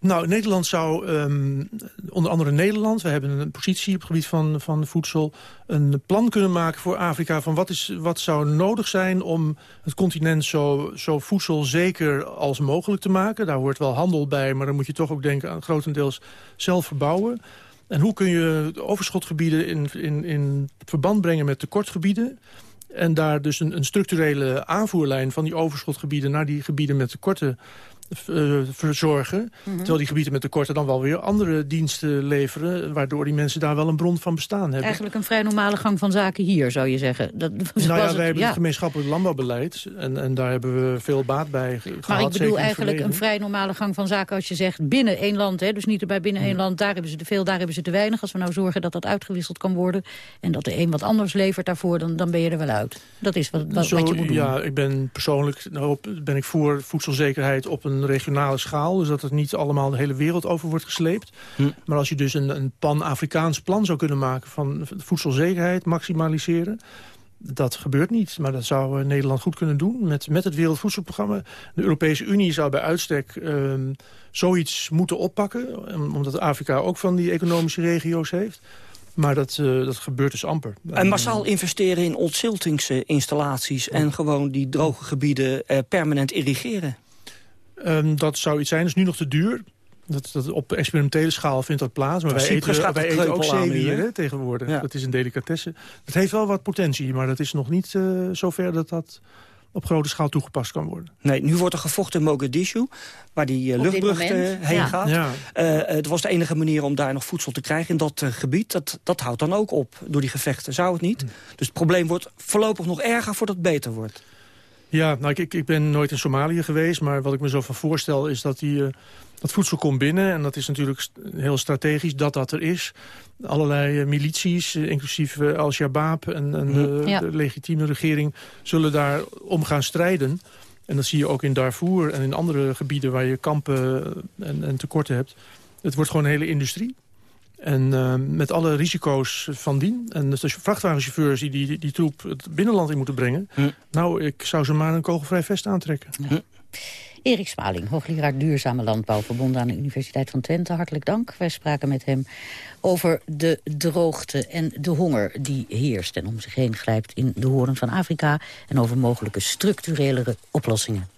Nou, Nederland zou, um, onder andere Nederland... we hebben een positie op het gebied van, van voedsel... een plan kunnen maken voor Afrika... van wat, is, wat zou nodig zijn om het continent zo, zo voedselzeker als mogelijk te maken. Daar hoort wel handel bij, maar dan moet je toch ook denken... aan grotendeels zelf verbouwen. En hoe kun je overschotgebieden in, in, in verband brengen met tekortgebieden... En daar dus een, een structurele aanvoerlijn van die overschotgebieden... naar die gebieden met tekorten uh, verzorgen. Mhm. Terwijl die gebieden met tekorten dan wel weer andere diensten leveren... waardoor die mensen daar wel een bron van bestaan hebben. Eigenlijk een vrij normale gang van zaken hier, zou je zeggen. Dat, nou ja, wij het, hebben het gemeenschappelijk landbouwbeleid... En, en daar hebben we veel baat bij gehad. Maar ik bedoel eigenlijk een vrij normale gang van zaken... als je zegt binnen één land, hè, dus niet erbij binnen één mhm. land... daar hebben ze te veel, daar hebben ze te weinig. Als we nou zorgen dat dat uitgewisseld kan worden... en dat de een wat anders levert daarvoor, dan, dan ben je er wel uit. Dat is wat, wat, wat je moet doen. Ja, ik ben persoonlijk nou, ben ik voor voedselzekerheid op een regionale schaal. Dus dat het niet allemaal de hele wereld over wordt gesleept. Hm. Maar als je dus een, een pan-Afrikaans plan zou kunnen maken... van voedselzekerheid maximaliseren... Dat gebeurt niet, maar dat zou eh, Nederland goed kunnen doen met, met het Wereldvoedselprogramma. De Europese Unie zou bij uitstek uh, zoiets moeten oppakken... omdat Afrika ook van die economische regio's heeft. Maar dat, uh, dat gebeurt dus amper. En massaal investeren in ontziltingsinstallaties... en gewoon die droge gebieden uh, permanent irrigeren? Um, dat zou iets zijn, dat is nu nog te duur. Dat, dat, op experimentele schaal vindt dat plaats. Maar wij eten, wij eten ook zeewieren tegenwoordig. Ja. Dat is een delicatesse. Het heeft wel wat potentie, maar dat is nog niet uh, zover dat dat op grote schaal toegepast kan worden. Nee, nu wordt er gevochten in Mogadishu, waar die uh, luchtbrug uh, heen ja. gaat. Ja. Uh, het was de enige manier om daar nog voedsel te krijgen in dat gebied. Dat, dat houdt dan ook op door die gevechten, zou het niet? Hm. Dus het probleem wordt voorlopig nog erger voordat het beter wordt. Ja, nou, ik, ik ben nooit in Somalië geweest, maar wat ik me zo van voorstel is dat die, uh, dat voedsel komt binnen. En dat is natuurlijk heel strategisch dat dat er is. Allerlei uh, milities, uh, inclusief Al-Shabaab en, en ja. de legitieme regering... zullen daar om gaan strijden. En dat zie je ook in Darfur en in andere gebieden waar je kampen en, en tekorten hebt. Het wordt gewoon een hele industrie. En uh, met alle risico's van dien. En dus vrachtwagenchauffeurs die, die die troep het binnenland in moeten brengen... Hm. nou, ik zou ze maar een kogelvrij vest aantrekken. Hm. Erik Smaling, hoogleraar duurzame landbouw... verbonden aan de Universiteit van Twente. Hartelijk dank. Wij spraken met hem over de droogte en de honger die heerst... en om zich heen grijpt in de horen van Afrika... en over mogelijke structurelere oplossingen.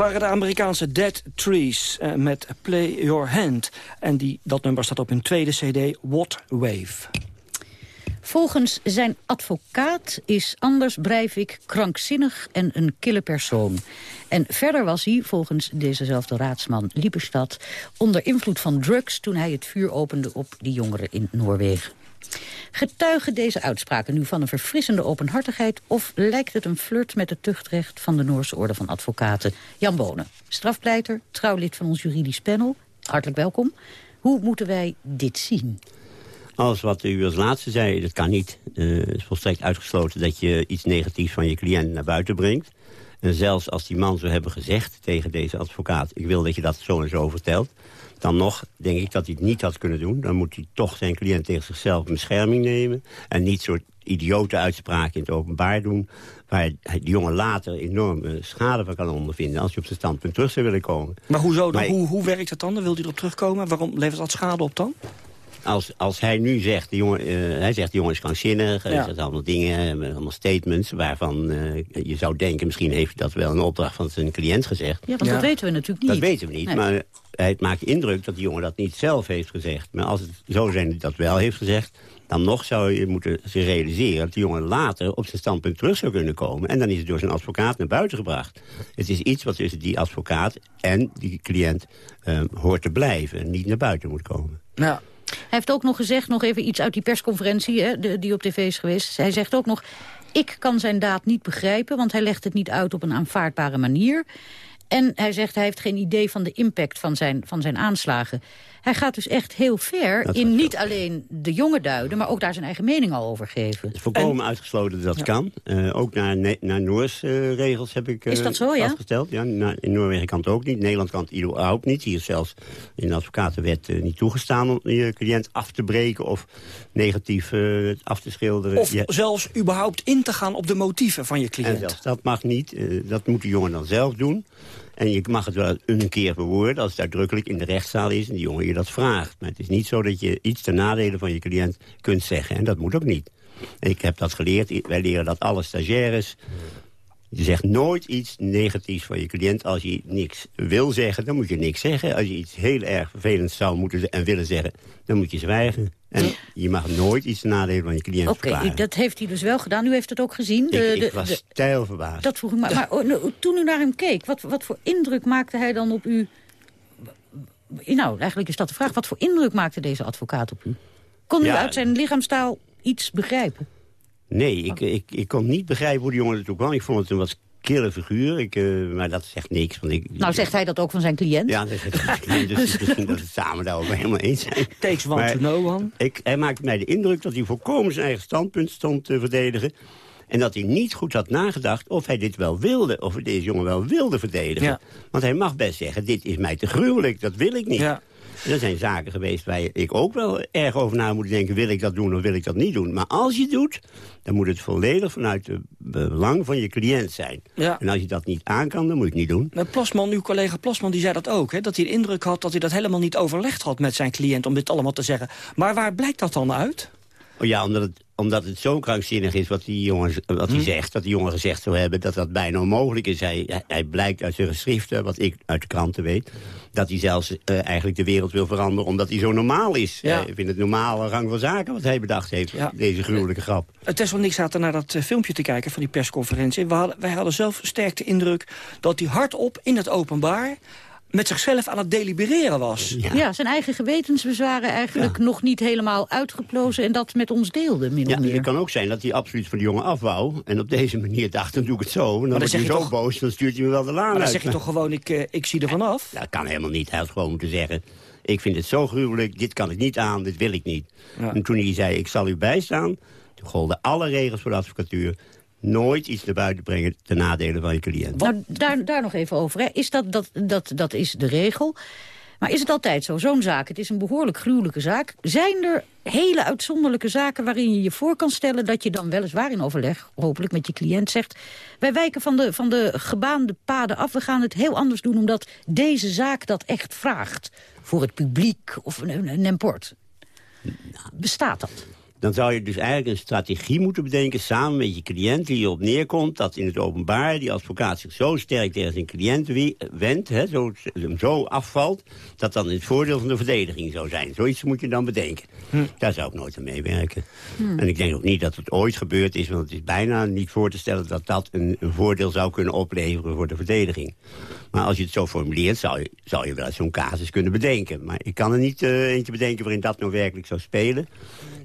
Waren de Amerikaanse Dead Trees eh, met Play Your Hand. En die, dat nummer staat op hun tweede cd, What Wave. Volgens zijn advocaat is Anders Breivik krankzinnig en een kille persoon. En verder was hij, volgens dezezelfde raadsman Liepestad... onder invloed van drugs toen hij het vuur opende op die jongeren in Noorwegen. Getuigen deze uitspraken nu van een verfrissende openhartigheid... of lijkt het een flirt met het tuchtrecht van de Noorse Orde van Advocaten? Jan Bonen, strafpleiter, trouwlid van ons juridisch panel. Hartelijk welkom. Hoe moeten wij dit zien? Als wat u als laatste zei, dat kan niet. Eh, het is volstrekt uitgesloten dat je iets negatiefs van je cliënt naar buiten brengt. En zelfs als die man zou hebben gezegd tegen deze advocaat... ik wil dat je dat zo en zo vertelt... dan nog denk ik dat hij het niet had kunnen doen. Dan moet hij toch zijn cliënt tegen zichzelf in bescherming nemen... en niet soort idiote uitspraken in het openbaar doen... waar die jongen later enorme schade van kan ondervinden... als hij op zijn standpunt terug zou willen komen. Maar hoezo dan? Maar ik- Hoe, hoe werkt het dan? Dan wil hij erop terugkomen. Waarom levert dat schade op dan? Als, als hij nu zegt, de jongen, eh, hij zegt, de jongen is krankzinnig, hij Ja. zegt allemaal dingen, eh, allemaal statements, waarvan eh, je zou denken, misschien heeft hij dat wel een opdracht van zijn cliënt gezegd. Ja, want dat weten we natuurlijk niet. Dat weten we niet, Nee. maar het maakt indruk dat die jongen dat niet zelf heeft gezegd. Maar als het zo zijn dat hij dat wel heeft gezegd, dan nog zou je moeten zich realiseren dat die jongen later op zijn standpunt terug zou kunnen komen. En dan is het door zijn advocaat naar buiten gebracht. Het is iets wat tussen die advocaat en die cliënt eh, hoort te blijven en niet naar buiten moet komen. Ja. Hij heeft ook nog gezegd, nog even iets uit die persconferentie hè, die op tv is geweest. Hij zegt ook nog, ik kan zijn daad niet begrijpen, want hij legt het niet uit op een aanvaardbare manier. En hij zegt, hij heeft geen idee van de impact van zijn, van zijn aanslagen. Hij gaat dus echt heel ver Dat in niet alleen de jongen duiden... maar ook daar zijn eigen mening al over geven. Het is volkomen uitgesloten dat dat kan. Eh, ook naar, naar Noors eh, regels heb ik eh, Is dat zo, ja? vastgesteld. Ja, na- in Noorwegen kan het ook niet. In Nederland kan het überhaupt niet. Hier is zelfs in de advocatenwet eh, niet toegestaan om je cliënt af te breken of negatief eh, af te schilderen. Of Ja, zelfs überhaupt in te gaan op de motieven van je en cliënt. zelfs dat mag niet. Eh, dat moet de jongen dan zelf doen. En je mag het wel een keer verwoorden als het uitdrukkelijk in de rechtszaal is... en die jongen je dat vraagt. Maar het is niet zo dat je iets ten nadele van je cliënt kunt zeggen. En dat moet ook niet. Ik heb dat geleerd. Wij leren dat alle stagiaires... Je zegt nooit iets negatiefs van je cliënt. Als je niks wil zeggen, dan moet je niks zeggen. Als je iets heel erg vervelends zou moeten en willen zeggen... dan moet je zwijgen. En je mag nooit iets ten nadele van je cliënt Oké, dat heeft hij dus wel gedaan. U heeft het ook gezien. Ik, De- ik de- was de- stijl verbaasd. Dat vroeg ik me. Maar oh, nou, toen u naar hem keek, wat, wat voor indruk maakte hij dan op u? Nou, eigenlijk is dat de vraag. Wat voor indruk maakte deze advocaat op u? Kon u Ja. uit zijn lichaamstaal iets begrijpen? Nee, ik, ik, ik kon niet begrijpen hoe die jongen ertoe kwam. Ik vond het een wat kille figuur, ik, eh, maar dat zegt niks. Want ik, Nou, zegt hij dat ook van zijn cliënt? Ja, dat is het. dus misschien dat we het samen daarover helemaal eens zijn. Takes one Maar to know one. Ik, hij maakte mij de indruk dat hij volkomen zijn eigen standpunt stond te verdedigen. En dat hij niet goed had nagedacht of hij dit wel wilde. Of hij deze jongen wel wilde verdedigen. Ja. Want hij mag best zeggen, dit is mij te gruwelijk, dat wil ik niet. En er zijn zaken geweest waar ik ook wel erg over na moet denken... wil ik dat doen of wil ik dat niet doen. Maar als je het doet, dan moet het volledig vanuit het belang van je cliënt zijn. Ja. En als je dat niet aan kan, dan moet je het niet doen. Maar Plasman, uw collega Plasman, die zei dat ook. Hè? Dat hij de indruk had dat hij dat helemaal niet overlegd had met zijn cliënt... om dit allemaal te zeggen. Maar waar blijkt dat dan uit? Oh ja, omdat het omdat het zo krankzinnig is wat die jongen wat hij Hm. zegt... dat die jongen gezegd zou hebben dat dat bijna onmogelijk is. Hij, hij- hij blijkt uit zijn geschriften, wat ik uit de kranten weet... dat hij zelfs eh, eigenlijk de wereld wil veranderen omdat hij zo normaal is. Ja. Hij vindt het normale rang van zaken wat hij bedacht heeft. Deze gruwelijke grap. Het Tessel en ik zaten naar dat eh, filmpje te kijken van die persconferentie. We hadden, wij hadden zelf sterk de indruk dat hij hardop in het openbaar met zichzelf aan het delibereren was. Ja. zijn eigen gewetensbezwaren eigenlijk nog niet helemaal uitgeplozen... en dat met ons deelde, min Ja, of meer. het kan ook zijn dat hij absoluut van de jongen af wou. En op deze manier dacht, dan doe ik het zo. En dan, dan wordt zeg hij je zo toch- boos, dan stuurt hij me wel de laan Maar dan uit. zeg je toch gewoon, ik, eh, ik zie er vanaf. Dat kan helemaal niet. Hij had gewoon moeten zeggen... ik vind het zo gruwelijk, dit kan ik niet aan, dit wil ik niet. En toen hij zei, ik zal u bijstaan... toen golden alle regels voor de advocatuur... nooit iets naar buiten brengen ten nadele van je cliënt. Nou, daar, daar nog even over. Hè. Is dat, dat, dat, dat is de regel. Maar is het altijd zo, zo'n zaak, het is een behoorlijk gruwelijke zaak... zijn er hele uitzonderlijke zaken waarin je je voor kan stellen... dat je dan weliswaar in overleg, hopelijk met je cliënt, zegt... wij wijken van de, van de gebaande paden af, we gaan het heel anders doen... omdat deze zaak dat echt vraagt voor het publiek of een, een, een import. Bestaat dat? Dan zou je dus eigenlijk een strategie moeten bedenken... samen met je cliënt die erop neerkomt dat in het openbaar... die advocaat zich zo sterk tegen zijn cliënt wie- wendt... Hè, zo, hem zo afvalt, dat dan in het voordeel van de verdediging zou zijn. Zoiets moet je dan bedenken. Daar zou ik nooit aan meewerken. Hm. En ik denk ook niet dat het ooit gebeurd is... want het is bijna niet voor te stellen dat dat een, een voordeel zou kunnen opleveren voor de verdediging. Maar als je het zo formuleert, zou je, zou je wel eens zo'n casus kunnen bedenken. Maar ik kan er niet eh, eentje bedenken waarin dat nou werkelijk zou spelen.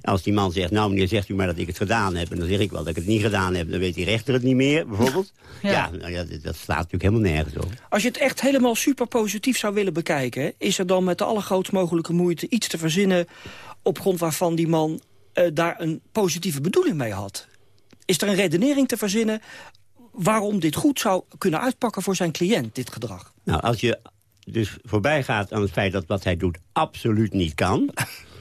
Als die man zegt, nou meneer, zegt u maar dat ik het gedaan heb... en dan zeg ik wel dat ik het niet gedaan heb, dan weet die rechter het niet meer, bijvoorbeeld. ja, nou ja, dat, dat slaat natuurlijk helemaal nergens op. Als je het echt helemaal super positief zou willen bekijken... is er dan met de allergrootst mogelijke moeite iets te verzinnen... op grond waarvan die man eh, daar een positieve bedoeling mee had? Is er een redenering te verzinnen waarom dit goed zou kunnen uitpakken voor zijn cliënt, dit gedrag? Nou, als je dus voorbij gaat aan het feit dat wat hij doet absoluut niet kan...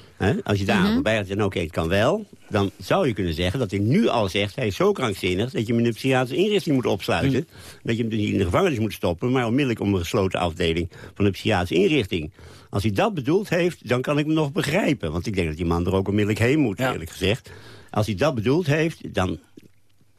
als je daar aan voorbij gaat en oké, het kan wel... dan zou je kunnen zeggen dat hij nu al zegt... hij is zo krankzinnig dat je hem in een psychiatrische inrichting moet opsluiten. Dat je hem dus niet in de gevangenis moet stoppen... maar onmiddellijk om een gesloten afdeling van een psychiatrische inrichting. Als hij dat bedoeld heeft, dan kan ik hem nog begrijpen. Want ik denk dat die man er ook onmiddellijk heen moet, eerlijk gezegd. Als hij dat bedoeld heeft, dan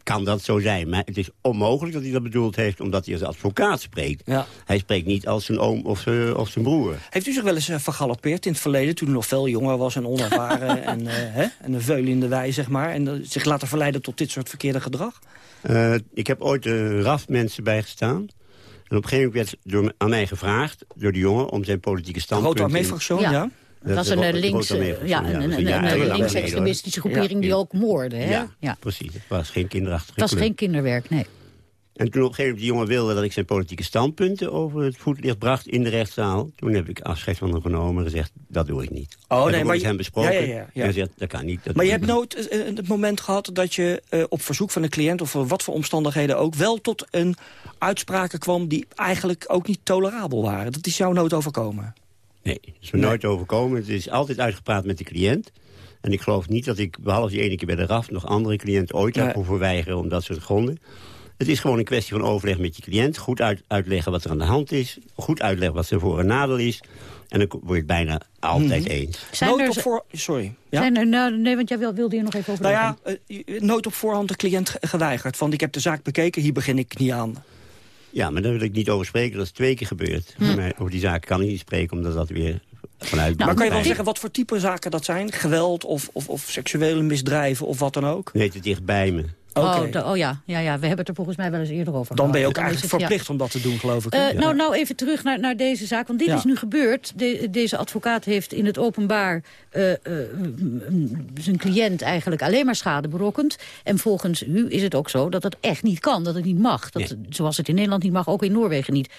kan dat zo zijn. Maar het is onmogelijk dat hij dat bedoeld heeft... omdat hij als advocaat spreekt. Hij spreekt niet als zijn oom of, zijn- of zijn broer. Heeft u zich wel eens eh, vergalopeerd in het verleden... toen u nog veel jonger was en onervaren en, eh, hè, en een veul in de wei, zeg maar... en eh, zich laten verleiden tot dit soort verkeerde gedrag? Eh, ik heb ooit een raf mensen bijgestaan. En op een gegeven moment werd door, aan mij gevraagd... door de jongen om zijn politieke standpunt... Rood Armee-fractie, ja. Ja. Dat was een eh, links, eh, ja, een, linksextremistische groepering die ook moordde. Hè? Ja, precies. Het was geen kinderachtige Het was geen kinderwerk, nee. En toen op een gegeven moment die jongen wilde dat ik zijn politieke standpunten over het voetlicht bracht in de rechtszaal. Toen heb ik afscheid van hem genomen en gezegd, dat doe ik niet. Oh, nee, maar met hem besproken. Ja, ja, ja, ja. En hij zegt, dat kan niet. dat Maar je hebt nooit eh, het moment gehad dat je eh, op verzoek van een cliënt... of voor wat voor omstandigheden ook, wel tot een uitspraken kwam... die eigenlijk ook niet tolerabel waren. Dat is jou nooit overkomen. Nee, dat is me nooit overkomen. Het is altijd uitgepraat met de cliënt. En ik geloof niet dat ik, behalve die ene keer bij de RAF... nog andere cliënten ooit heb Nee. hoeven weigeren om dat soort gronden. Het is gewoon een kwestie van overleg met je cliënt. Goed uit, uitleggen wat er aan de hand is. Goed uitleggen wat zijn voor- en nadeel is. En dan word je het bijna altijd Mhm. eens. Zijn nooit er op voor... Sorry. Ja? Zijn er, nou, nee, want jij wil- wilde hier nog even over Nou ja, nooit op voorhand de cliënt ge- geweigerd. Van ik heb de zaak bekeken, hier begin ik niet aan. Ja, maar daar wil ik niet over spreken. Dat is twee keer gebeurd. Hm. Maar over die zaak kan ik niet spreken, omdat dat weer vanuit... maar kan je wel zeggen wat voor type zaken dat zijn? Geweld of, of, of seksuele misdrijven of wat dan ook? Nee, te dicht bij me. Oh, de- oh ja, ja, ja, we hebben het er volgens mij wel eens eerder over Dan ben je ook eigenlijk ja. verplicht om dat te doen, geloof ik. Eh, nou, nou, even terug naar, naar deze zaak. Want dit Ja. is nu gebeurd. De- deze advocaat heeft in het openbaar eh, eh, zijn cliënt eigenlijk alleen maar schade berokkend. En volgens u is het ook zo dat het echt niet kan, dat het niet mag. Dat, Zoals het in Nederland niet mag, ook in Noorwegen niet.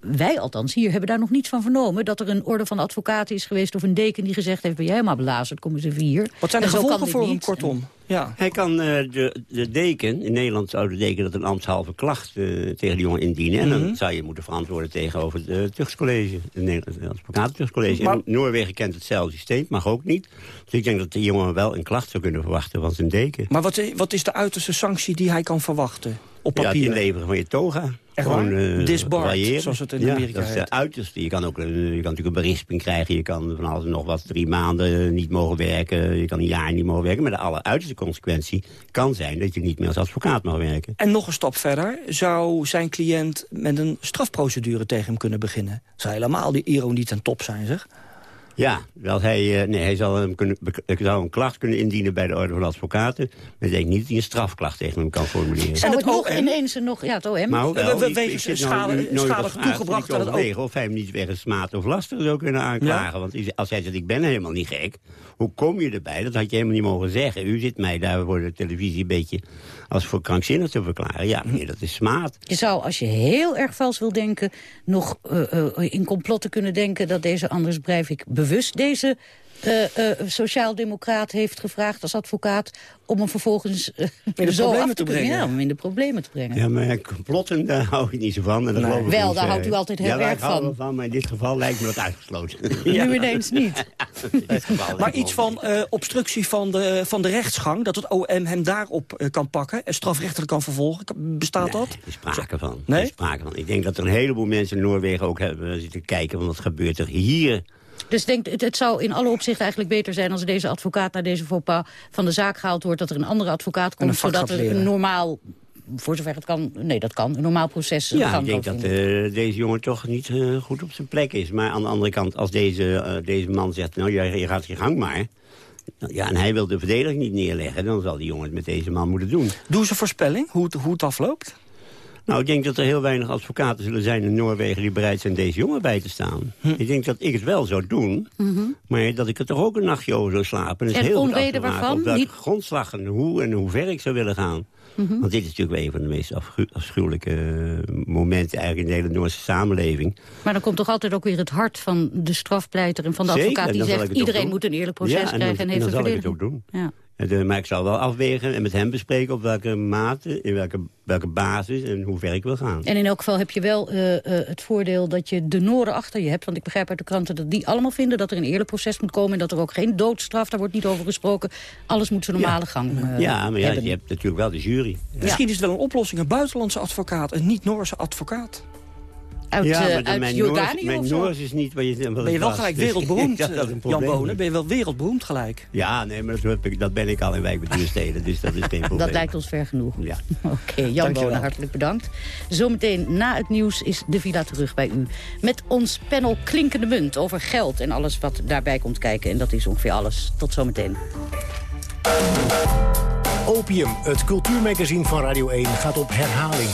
Wij althans hier hebben daar nog niets van vernomen... dat er een orde van advocaten is geweest of een deken die gezegd heeft... ben jij helemaal belazerd, kom eens even hier. Wat zijn de En gevolgen voor hem, kortom? Ja. Hij kan eh, de, de deken, in Nederland zou de deken dat een ambtshalve klacht eh, tegen de jongen indienen. En Mhm. dan zou je moeten verantwoorden tegenover het tuchtcollege, het Nederlandse advocatentuchtcollege. Maar- En Noorwegen kent hetzelfde systeem, mag ook niet. Dus ik denk dat de jongen wel een klacht zou kunnen verwachten van zijn deken. Maar wat, wat is de uiterste sanctie die hij kan verwachten? op Ja, het papier. inleveren van je toga. Echt Gewoon, eh, Disbarred, zoals het in ja, Amerika dat is de uiterste. Je kan ook je kan natuurlijk een berisping krijgen. Je kan van alles en nog wat drie maanden niet mogen werken. Je kan een jaar niet mogen werken. Maar de alleruiterste consequentie kan zijn dat je niet meer als advocaat mag werken. En nog een stap verder, zou zijn cliënt met een strafprocedure tegen hem kunnen beginnen? Zou helemaal die ironie ten top zijn, zeg? Ja, wel hij, eh, nee, hij zal hem kunnen, zou een klacht kunnen indienen bij de Orde van Advocaten. Maar ik denk niet dat hij een strafklacht tegen hem kan formuleren. Zou het nog ineens een nog... Ja, het OM. Maar hoewel, We- ik- schade- nou schade toegebracht aan het Of hij hem niet wegens smaad of laster zou kunnen aanklagen. Want als hij zegt, ik ben helemaal niet gek. Hoe kom je erbij? Dat had je helemaal niet mogen zeggen. U zit mij daar voor de televisie een beetje als voor krankzinnig te verklaren. Ja, meneer, dat is smaad. Je zou, als je heel erg vals wil denken... nog eh, eh, in complotten kunnen denken dat deze Anders Breivik bewust deze... eh, eh, sociaaldemocraat heeft gevraagd als advocaat... om hem vervolgens eh, de zo problemen af te te brengen. Ja, om in de problemen te brengen. Ja, maar complotten, daar hou ik niet zo van. En dat Wel, niet, daar houdt u altijd heel ja, daar erg hou ik van. wel van. Maar in dit geval lijkt me dat uitgesloten. Nu ineens niet. Maar iets van eh, obstructie van de, van de rechtsgang... dat het OM hem daarop eh, kan pakken en strafrechtelijk kan vervolgen. Bestaat dat? Er is sprake van. Nee? Er is sprake van. Ik denk dat er een heleboel mensen in Noorwegen ook hebben zitten kijken... van wat gebeurt er hier Dus denk, het, het zou in alle opzichten eigenlijk beter zijn... als deze advocaat naar deze faux pas van de zaak gehaald wordt... dat er een andere advocaat komt, zodat er een normaal... voor zover het kan, nee dat kan, een normaal proces Ja, ik denk dat eh, deze jongen toch niet eh, goed op zijn plek is. Maar aan de andere kant, als deze, eh, deze man zegt... nou, je, je gaat je gang maar... nou, Ja, en hij wil de verdediging niet neerleggen... dan zal die jongen het met deze man moeten doen. Doen ze voorspelling, hoe het, hoe het afloopt? Nou, ik denk dat er heel weinig advocaten zullen zijn in Noorwegen... die bereid zijn deze jongen bij te staan. Hm. Ik denk dat ik het wel zou doen... maar dat ik er toch ook een nachtje over zou slapen. En heel onweder afgemaakt waarvan? Op welke Niet- grondslag en hoe en hoe ver ik zou willen gaan. Mhm. Want dit is natuurlijk wel een van de meest afschu- afschuwelijke eh, momenten... eigenlijk in de hele Noorse samenleving. Maar dan komt toch altijd ook weer het hart van de strafpleiter... en van de Zeker, advocaat die dan zegt... iedereen moet een eerlijk proces Ja, en dan- krijgen en heeft dan een zal ik het ook doen. Ja. En, eh, maar ik zal wel afwegen en met hem bespreken op welke mate, in welke, welke basis en hoe ver ik wil gaan. En in elk geval heb je wel eh, eh, het voordeel dat je de Noorden achter je hebt. Want ik begrijp uit de kranten dat die allemaal vinden dat er een eerlijk proces moet komen... en dat er ook geen doodstraf, daar wordt niet over gesproken. Alles moet zijn normale gang ja, maar ja, hebben. je hebt natuurlijk wel de jury. Misschien is het wel een oplossing, een buitenlandse advocaat, een niet-Noorse advocaat. Uit, ja, maar de- uit mijn Jordanië Noors, mijn of zo? Noors is niet wat je... Wat Ben je wel was. gelijk wereldberoemd, eh, Jan Bonen? Ben je wel wereldberoemd gelijk? Ja, nee, maar dat, heb ik- dat ben ik al in wijkbestuursteden, dus dat is geen probleem. Dat lijkt ons ver genoeg. Ja. Oké, Jan. Bonen, hartelijk bedankt. Zometeen na het nieuws is de villa terug bij u. Met ons panel Klinkende Munt over geld en alles wat daarbij komt kijken. En dat is ongeveer alles. Tot zometeen. Opium, het cultuurmagazine van Radio 1, gaat op herhaling.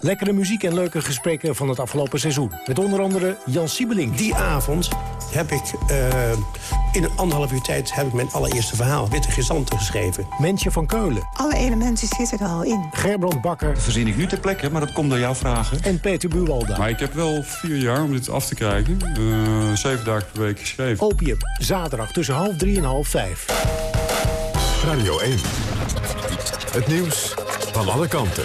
Lekkere muziek en leuke gesprekken van het afgelopen seizoen. Met onder andere Jan Siebelink. Die avond heb ik eh, in een anderhalf uur tijd heb ik mijn allereerste verhaal, Witte Gezanten, geschreven. Mensje van Keulen. Alle elementen zitten er al in. Gerbrand Bakker. Dat verzin ik nu ter plekke, maar dat komt door jouw vragen. En Peter Buwalda. Maar ik heb wel vier jaar om dit af te krijgen. Eh, zeven dagen per week geschreven. Opium, zaterdag tussen half drie en half vijf. Radio 1. Het nieuws van alle kanten.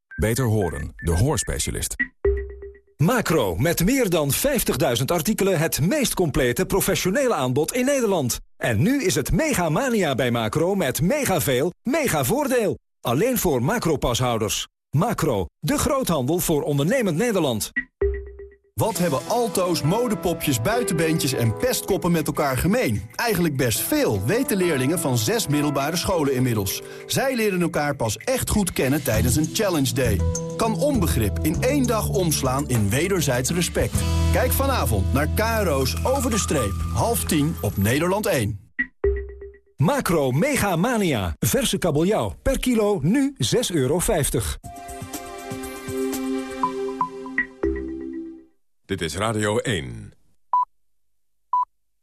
Beter horen, de hoorspecialist. Macro, met meer dan 50.000 artikelen het meest complete professionele aanbod in Nederland. En nu is het mega mania bij Macro met mega veel, mega voordeel. Alleen voor Macro-pashouders. Macro, de groothandel voor ondernemend Nederland. Wat hebben alto's, modepopjes, buitenbeentjes en pestkoppen met elkaar gemeen? Eigenlijk best veel, weten leerlingen van zes middelbare scholen inmiddels. Zij leren elkaar pas echt goed kennen tijdens een Challenge Day. Kan onbegrip in één dag omslaan in wederzijds respect. Kijk vanavond naar KRO's Over de Streep, half tien op Nederland 1. Macro Mega Mania. Verse kabeljauw. Per kilo nu 6,50 euro. Dit is Radio 1.